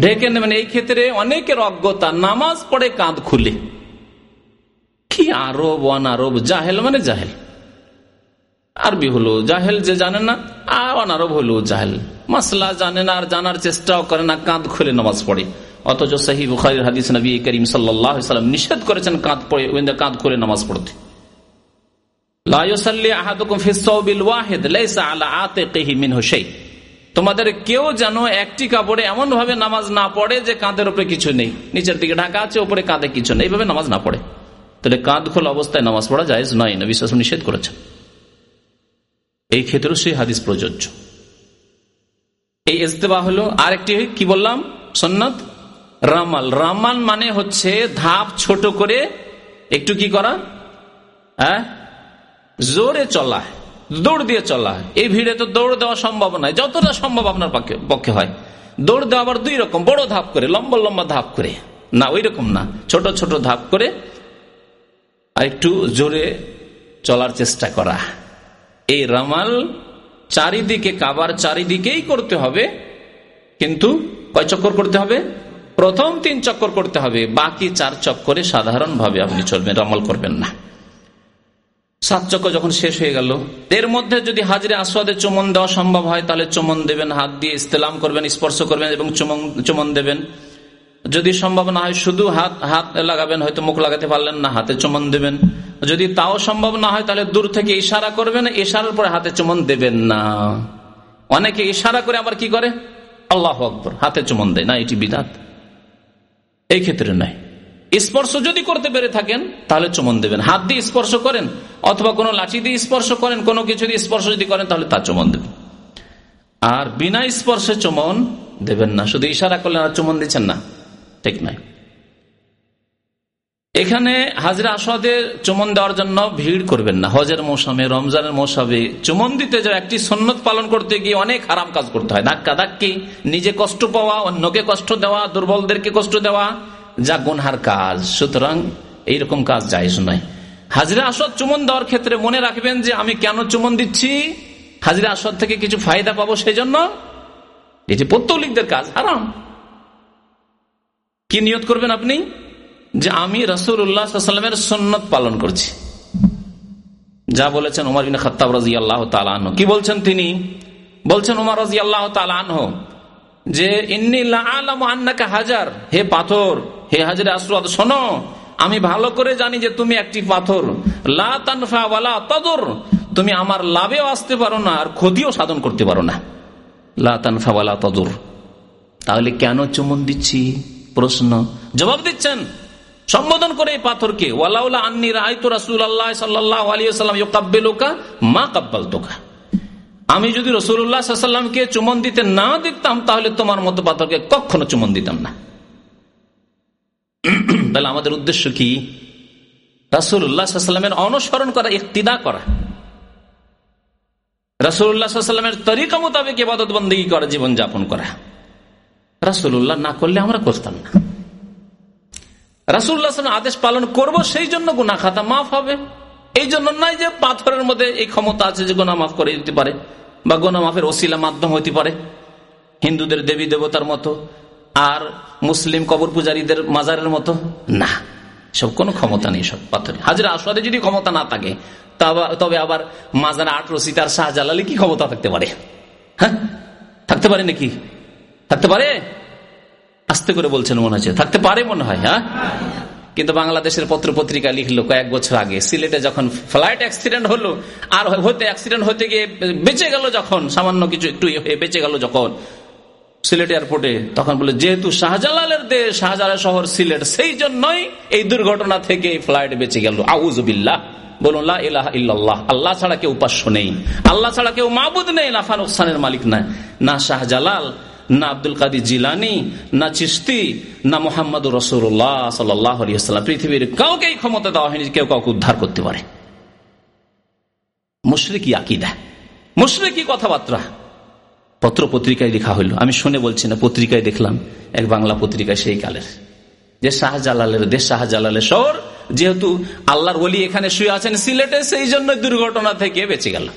ঢেকে নেবেন। এই ক্ষেত্রে অনেকের অজ্ঞতা। নামাজ পড়ে কাঁধ খুলে। কি আরব অনারব জাহেল মানে জাহেল। আরবি হলো জাহেল, যে জানে না, আর অনারব হলো জাহেল। মাসলা জানে না আর জানার চেষ্টাও করে না, কাঁধ খুলে নামাজ পড়ে। অথচ সাহি বুখারির হাদিস নবী করিম সাল্লাম নিষেধ করেছেন কাঁধ পড়ে কাঁধ খুলে নামাজ পড়তে। তোমাদের কেউ যেন একটি কাপড়ে এমন ভাবে নামাজ না পড়ে যে কাঁধের উপরে কিছু নেই। নিচের দিকে ঢাকা আছে উপরে কাঁধে কিছু নেই। এইভাবে নামাজ না পড়ে। তাহলে কাঁধ খোলা অবস্থায় নামাজ পড়া যায় নয় না বিশ্বাস নিষেধ করেছেন। এই ক্ষেত্রেও সেই হাদিস প্রযোজ্য। এই ইস্তেবা হলো আরেকটি, কি বললাম? সন্ন্যত রামাল। রামাল মানে হচ্ছে ধাপ ছোট করে একটু কি করা? হ্যাঁ? জোরে চলা। দৌড় দিয়ে চলা। এই ভিড়ে তো দৌড় দেওয়া সম্ভব নয়। যতটা সম্ভব আপনার পক্ষে হয়। দৌড় দেওয়া আবার দুই রকম। বড় ধাপ করে, লম্বা লম্বা ধাপ করে। না, ওই রকম না। ছোট ছোট ধাপ করে আর একটু জোরে চলার চেষ্টা করা। এই রামাল চারিদিকে, কাবার চারিদিকেই করতে হবে। কিন্তু কয় চক্কর করতে হবে? প্রথম তিন চক্কর করতে হবে। বাকি চার চক্করে সাধারণভাবে আপনি চলবেন, রামাল করবেন না। সাত চক্কর যখন শেষ হয়ে গেল, এর মধ্যে যদি হাজরে আসওয়াদে চমন দেওয়া সম্ভব হয়, তাহলে চুমন দেবেন, হাত দিয়ে ইস্তেলাম করবেন, স্পর্শ করবেন এবং চমন দেবেন। যদি সম্ভব না হয়, শুধু হাত হাত লাগাবেন, হয়তো মুখ লাগাতে পারলেন না, হাতে চুমন দেবেন। যদি তাও সম্ভব না হয়, তাহলে দূর থেকে ইশারা করবেন, ইশারার পরে হাতে চুমন দেবেন না। অনেকে ইশারা করে আবার কি করে? আল্লাহ আকবর, হাতে চুমন দেয়। না, এটি বিধাত এই ক্ষেত্রে নয়। স্পর্শ যদি করতে পেরে থাকেন, তাহলে চুমন দেবেন। হাত দিয়ে স্পর্শ করেন, অথবা কোনো লাঠি দিয়ে স্পর্শ করেন, কোনো কিছু দিয়ে স্পর্শ যদি করেন, তাহলে তা চুমন দেবেন। আর বিনা স্পর্শে চুমন দেবেন না। শুধু ইশারা করলেন আর চুমন দিচ্ছেন না। ঠিক নাই। এখানে হাজরা আসাদের চুমন দেওয়ার জন্য ভিড় করবেন না। হজের মৌসুমে, রমজানের মৌসুমে চুমন দিতে যাওয়া একটি সন্ন্যত পালন করতে গিয়ে অনেক হারাম কাজ করতে হয়। ধাক্কা ধাক্কি, নিজে কষ্ট পাওয়া, অন্যকে কষ্ট দেওয়া, দুর্বলদেরকে কষ্ট দেওয়া, যা গুনহার কাজ। সুতরাং এইরকম কাজ যাইজ নয়। হাজিরা আসদ চুমন দেওয়ার ক্ষেত্রে মনে রাখবেন যে আমি কেন চুমন দিচ্ছি? হাজিরা আসদ থেকে কিছু ফায়দা পাবো সেই জন্য এটি পত্তলিকদের কাজ, হারাম। কি নিয়ত করবেন আপনি? যে আমি রসুল উল্লাহামের সন্ন্যত পালন করছি। যা বলেছেন উমার বিন খত্তাব রাজি আল্লাহ তালাহ কি বলছেন তিনি? বলছেন উমার রাজি আল্লাহ তালাহ যে আন্নাকা হাজার। হে পাথর, হে হাজারে আসরাদ শোনো, আমি ভালো করে জানি যে তুমি একটি পাথর। তদর। তুমি আমার লাভেও আসতে পারো না আর ক্ষতিও সাধন করতে পারো না। লা তদর। তাহলে কেন চুমন দিচ্ছি? প্রশ্ন। জবাব দিচ্ছেন। সম্বোধন করে এই পাথরকে, ওয়ালাউলা আন্নি রায় তো রাসুল আল্লাহ সাল্লাহ আলিয়াল্লাম কাব্বেলোকা মা কাব্বাল তোকা আমি যদি রসুল্লাহামকে চুমন দিতে না দেখতাম তাহলে তোমার মতো পাথরকে কখনো চুমন দিতাম না। তাহলে আমাদের উদ্দেশ্য কি? রাসুল্লাহামের অনুসরণ করা, ইক্তিদা করা। রাসুল্লাহামের তরিকা মোতাবেক এবাদত বন্দী করা জীবন যাপন করা। রাসুল্লাহ না করলে আমরা করতাম না। রাসুল্লাহ আদেশ পালন করব, সেই জন্য গুনা খাতা মাফ হবে। এই জন্য নয় যে পাথরের মধ্যে এই ক্ষমতা আছে যে গোনা মাফ করে দিতে পারে বা গোনা মাফের ওসিলা মাধ্যম হইতে পারে। হিন্দুদের দেবী দেবতার মতো আর মুসলিম কবর পূজারীদের মাজারের মতো না। সব কোনো ক্ষমতা নেই সব পাথরে। হাজিরা আসলে যদি ক্ষমতা না থাকে, তবে আবার মাজার আট রসিদ আর শাহজালালে কি ক্ষমতা থাকতে পারে? হ্যাঁ? থাকতে পারে নাকি? থাকতে পারে? আস্তে করে বলছেন মনে হচ্ছে। থাকতে পারে মনে হয় হ্যাঁ? কিন্তু বাংলাদেশের পত্র পত্রিকা লিখলো কয়েক বছর আগে। সিলেটে যখন ফ্লাইট অ্যাক্সিডেন্ট হলো, আর হতে অ্যাক্সিডেন্ট হতে গিয়ে বেঁচে গেল যখন, সামান্য কিছু একটু হয়ে বেঁচে গেল যখন। সিলেট এয়ারপোর্টে তখন বলে যেহেতু শাহজালালের দেশ, শাহজালাল শহর সিলেট, সেই জন্যই এই দুর্ঘটনা থেকে ফ্লাইট বেঁচে গেল। আউজবিল্লাহ বলুন ইল্লাহ আল্লাহ ছাড়া কেউ উপাস্য নেই। আল্লাহ ছাড়া কেউ মাবুদ নেই নাফান ওকসানের মালিক নাই। না শাহজালাল না আব্দুল কাদির জিলানি, না চিস্তি না মোহাম্মদ রসুল্লাহ সাল্লাম পৃথিবীর কাউকে ক্ষমতা দেওয়া হয়নি কেউ কাউকে উদ্ধার করতে পারে। মুশরিকি আকিদা। মুশরিকি কথাবার্তা। পত্র পত্রিকায় লেখা হইল। আমি শুনে বলছি না, পত্রিকায় দেখলাম, এক বাংলা পত্রিকায় সেই কালের। যে শাহজালালের, দেশ শাহজালালের শহর যেহেতু আল্লাহর ওলি এখানে শুয়ে আছেন, সিলেটে সেই জন্য দুর্ঘটনা থেকে বেঁচে গেল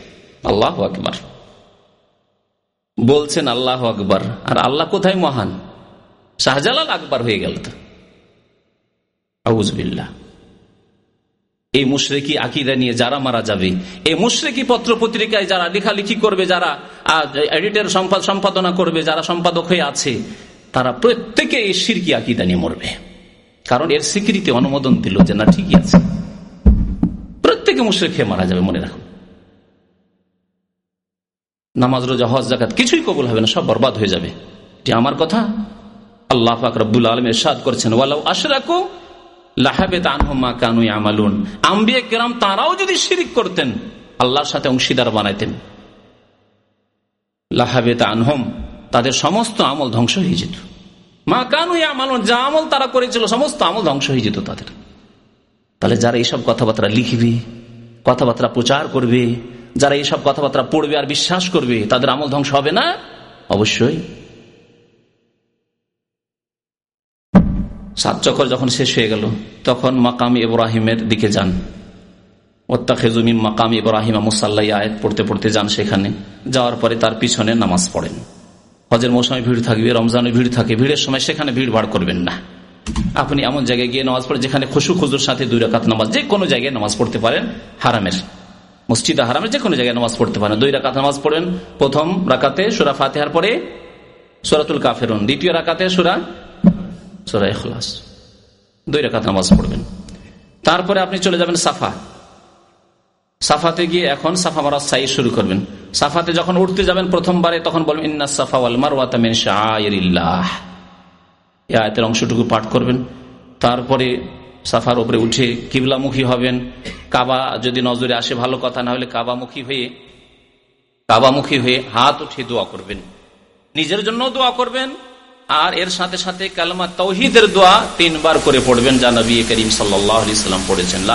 আল্লাহ আকবার। বলছেন আল্লাহ আকবর। আর আল্লাহ কোথায় মহান? শাহজালাল আকবর হয়ে গেল তো। আউজবিল্লা এই মুশরেকি আকিদা নিয়ে যারা মারা যাবে, এই মুশরেকি পত্র পত্রিকায় যারা লেখালেখি করবে, যারা এডিটের সম্পাদনা করবে, যারা সম্পাদক হয়ে আছে, তারা প্রত্যেকে এই সিরকি আকিদা নিয়ে মরবে। কারণ এর স্বীকৃতি অনুমোদন দিল যে না, ঠিকই আছে। প্রত্যেকে মুশরেক খেয়ে মারা যাবে, মনে রাখুন। নামাজ, রোজা, হজ জাকাত কিছুই কবুল হবে না, সব বরবাদ হয়ে যাবে। এটি আমার কথা। আল্লাহ ফাকরুল আলম এরশাদ করছেন, ওয়ালাউ আশরাকু লাহাবেত আনহমা কানুই আমালুন আম্বিয়া কেরাম তারাও যদি শিরিক করতেন, আল্লাহর সাথে অংশীদার বানাইতেন। লাহাবেত আনহম, তাদের সমস্ত আমল ধ্বংস হয়ে যেত। মা কানুই আমালুন যা আমল তারা করেছিল, সমস্ত আমল ধ্বংস হয়ে যেত তাদের। তাহলে যারা এইসব কথাবার্তা লিখবে, কথাবার্তা প্রচার করবে যারা এইসব কথাবার্তা পড়বে আর বিশ্বাস করবে, তাদের আমল ধ্বংস হবে না? অবশ্যই। সাত চক্কর যখন শেষ হয়ে গেল, তখন মাকাম ইব্রাহিমের দিকে যান। ওত্তাখেজুমিন মাকাম ইব্রাহিম মুসাল্লাই আয়াত পড়তে পড়তে যান সেখানে। যাওয়ার পরে তার পিছনে নামাজ পড়েন। হজের মৌসুমে ভিড় থাকবে, রমজানে ভিড় থাকে, ভিড়ের সময় সেখানে ভিড় ভাড় করবেন না। আপনি এমন জায়গায় গিয়ে নামাজ পড়ে যেখানে খুশু খুজুর সাথে দুই রাকাত নামাজ, যে কোনো জায়গায় নামাজ পড়তে পারেন, হারামের। মসজিদ হারামের যে কোনো জায়গায় নামাজ পড়তে পারেন। দুই রাকাত নামাজ পড়েন। প্রথম রাকাতে সুরা ফাতেহার পরে সুরাতুল কাফেরুন। দ্বিতীয় রাকাতে সুরা সোরা এখলাস দুই রেখাত নামাজ পড়বেন। তারপরে আপনি চলে যাবেন সাফা। সাফাতে গিয়ে এখন সাফা মারা সাই শুরু করবেন। সাফাতে যখন উঠতে যাবেন প্রথমবারে, তখন বলবেন, ইন্না সাফা ওয়াল মারওয়াতা মিন শাআইরিল্লাহ। এই আয়াতের অংশটুকু পাঠ করবেন। তারপরে সাফার উপরে উঠে কিবলামুখী হবেন। কাবা যদি নজরে আসে, ভালো কথা, না হলে কাবামুখী হয়ে কাবামুখী হয়ে হাত উঠে দোয়া করবেন। নিজের জন্য দোয়া করবেন আর এর সাথে সাথে কালমা তৌহিদের দোয়া তিনবার করে পড়বেন যা নবী করিম সাল্লাম পড়েছেন।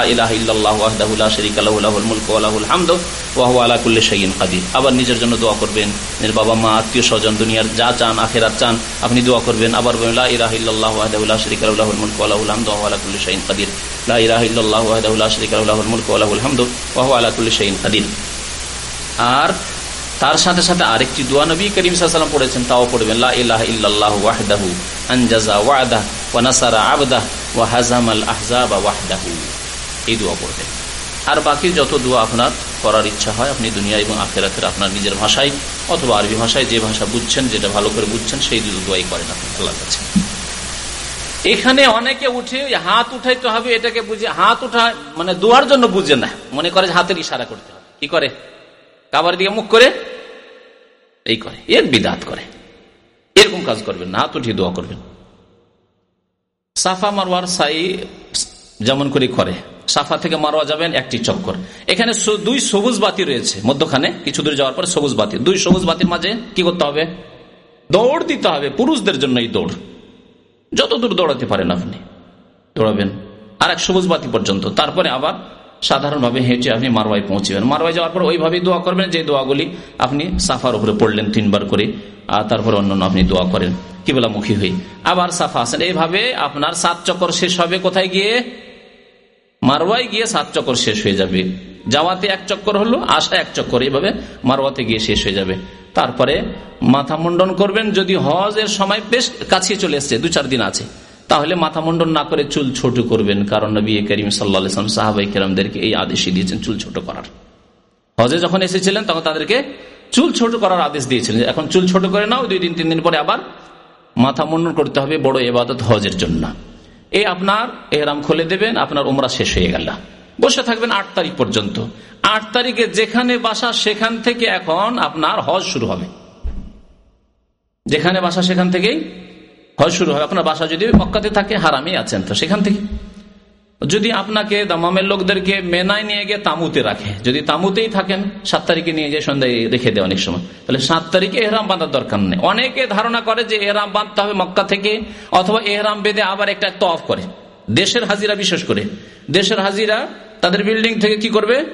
আবার নিজের জন্য দোয়া করবেন, নিজের বাবা মা, আত্মীয় স্বজন, দুনিয়ার যা চান, আখেরাত চান, আপনি দোয়া করবেন। আবার আর তার সাথে সাথে আরেকটি দোয়া নবী করিম সাল্লাম পড়েছেন, তাও পড়বেন এই দোয়া পড়বেন। আর বাকি যত দোয়া আপনার করার ইচ্ছা হয়, আপনি দুনিয়া এবং আখেরাতের আপনার নিজের ভাষায় অথবা আরবি ভাষায় যে ভাষা বুঝছেন, যেটা ভালো করে বুঝছেন, সেই দুটো দোয়াই করেন আপনি আল্লাহ কাছে। এখানে অনেকে উঠে হাত উঠাইতে হবে, এটাকে বুঝে, হাত উঠা মানে দোয়ার জন্য বুঝে না। মনে করে হাতের ইশারা করতে হবে। কি করে? কাবার দিকে মুখ করে এই করে, এর বিদাত করে। এরকম কাজ করবেন না, হাত উঠিয়ে দোয়া করবেন। সাফা মারওয়ার সাই যেমন করে করে, সাফা থেকে মারোয়া যাবেন একটি চক্কর। এখানে দুই সবুজ বাতি রয়েছে, মধ্যখানে, কিছু দূর যাওয়ার পর সবুজ বাতি। দুই সবুজ বাতির মাঝে কি করতে হবে? দৌড় দিতে হবে, পুরুষদের জন্য এই দৌড়। যত দূর দৌড়াতে পারেন আপনি, দৌড়াবেন। আর এক সবুজ বাতি পর্যন্ত, তারপরে আবার সাধারণভাবে হেঁটে আপনি মারওয়াই পৌঁছবেন। মারওয়াই যাওয়ার পর ওইভাবেই দোয়া করবেন যে দোয়াগুলি আপনি সাফার উপরে পড়লেন তিনবার করে, আর তারপরে অন্যান্য আপনি দোয়া করেন। কিবলামুখী হয়ে। আবার সাফা আসেন এইভাবে আপনার সাত চক্কর শেষ হবে কোথায় গিয়ে? মারওয়াই গিয়ে সাত চক্কর শেষ হয়ে যাবে। যাওয়াতে এক চক্কর হলো, আসা এক চক্কর। এইভাবে মারওয়াতে গিয়ে শেষ হয়ে যাবে। তারপরে মাথা মুন্ডন করবেন। যদি হজের সময় বেশ কাছে চলে এসছে, দু চার দিন আছে। তাহলে মাথা মুন্ডন না করে চুল ছোট করবেন, কারণ নবী করিম সাল্লাম সাহাবাই কেরামদেরকে এই আদেশ দিয়েছেন চুল ছোট করার। হজে যখন এসেছিলেন, তখন তাদেরকে চুল ছোট করার আদেশ দিয়েছিলেন। এখন চুল ছোট করে নাও, দুই দিন, তিন দিন পরে আবার মাথা মুন্ডন করতে হবে, বড় এবাদত হজের জন্য। এই আপনার এহরাম খুলে দেবেন, আপনার উমরা শেষ হয়ে গেল। বসে থাকবেন আট তারিখ পর্যন্ত। আট তারিখে যেখানে বাসা, সেখান থেকে এখন আপনার হজ শুরু হবে। যেখানে বাসা, সেখান থেকেই হজ শুরু হয়, আপনার বাসা যদি মক্কাতে থাকে, হারামই আছেন তো সেখান থেকে। যদি আপনাকে দামামের লোকদেরকে মেনায় নিয়ে গিয়ে তামুতে রাখে, যদি তামুতেই থাকেন, সাত তারিখে নিয়ে গিয়ে সন্ধ্যায় রেখে দেয় অনেক সময়। তাহলে সাত তারিখে এহরাম বাঁধার দরকার নেই। অনেকে ধারণা করে যে এহরাম বাঁধতে হবে মক্কা থেকে, অথবা এহরাম বেঁধে আবার একটা তফ করে। দেশের হাজিরা বিশেষ করে। দেশের হাজিরা তাদের বিল্ডিং থেকে কি করবে?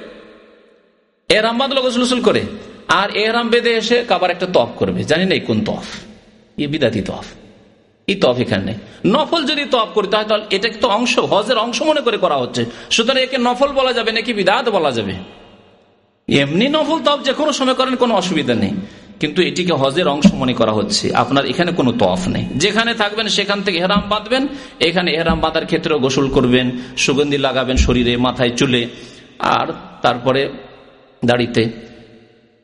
এহরাম বাঁধলো গোসল করে। আর এহরাম বেঁধে এসে কাবার একটা তফ করবে। জানি না কোন তফ ই বিদাতি তফ এই তফ এখানে নফল যদি তফ হয় তাহলে এটা তো অংশ, হজের অংশ মনে করে করা হচ্ছে। সুতরাং একে নফল বলা যাবে, নাকি বিদাত বলা যাবে? এমনি নফল তফ যে কোনো সময় করেন, কোনো অসুবিধা নেই। কিন্তু এটিকে হজের অংশ মনে করা হচ্ছে। আপনার এখানে কোনো তফ নেই। যেখানে থাকবেন, সেখান থেকে হেরাম বাঁধবেন। এখানে হেরাম বাঁধার ক্ষেত্রেও গোসল করবেন, সুগন্ধি লাগাবেন শরীরে, মাথায় চুলে। আর তারপরে দাড়িতে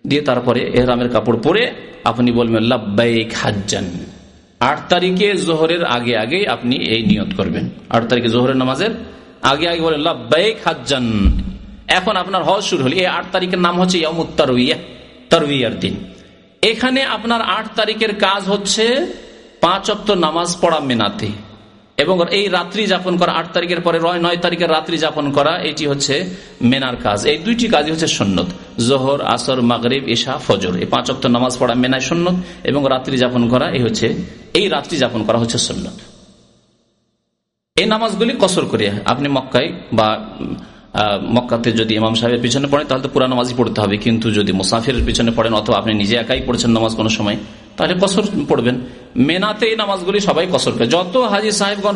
দিয়ে তারপরে এহরামের কাপড় পরে আপনি বলবেন, লাব্বাইক হাজ্জান। আট তারিখে জোহরের আগে আগে আপনি এই নিয়ত করবেন। আট তারিখে জোহরের নামাজের আগে আগে বলেন হাজান এখন আপনার হজ শুরু হল। এই আট তারিখের নাম হচ্ছে দিন। এখানে আপনার আট তারিখের কাজ হচ্ছে পাঁচ অক্ট নামাজ পড়া মেনাতে। এবং এই রাত্রি যাপন করা আট তারিখের পরে নয় তারিখের রাত্রি যাপন করা, এটি হচ্ছে মেনার কাজ। এই দুইটি কাজই হচ্ছে সন্ন্যত জোহর, আসর, মাগরিব, ইশা, ফজর। এই পাঁচ অক্ত নামাজ পড়া মেনায় সন্ন্যত এবং রাত্রি যাপন করা, এই হচ্ছে এই রাত্রি যাপন করা হচ্ছে সন্ন্যত এই নামাজগুলি কসর করে আপনি মক্কায় বা মক্কাতে যদি ইমাম সাহেবের পিছনে পড়েন, তাহলে তো পুরা নামাজই পড়তে হবে। কিন্তু যদি মুসাফির পিছনে পড়েন অথবা আপনি নিজে একাই পড়ছেন নামাজ কোনো সময়, তাহলে কসর পড়বেন। মেনাতে এই নামাজগুলি সবাই কসর করে। যত হাজি সাহেবগণ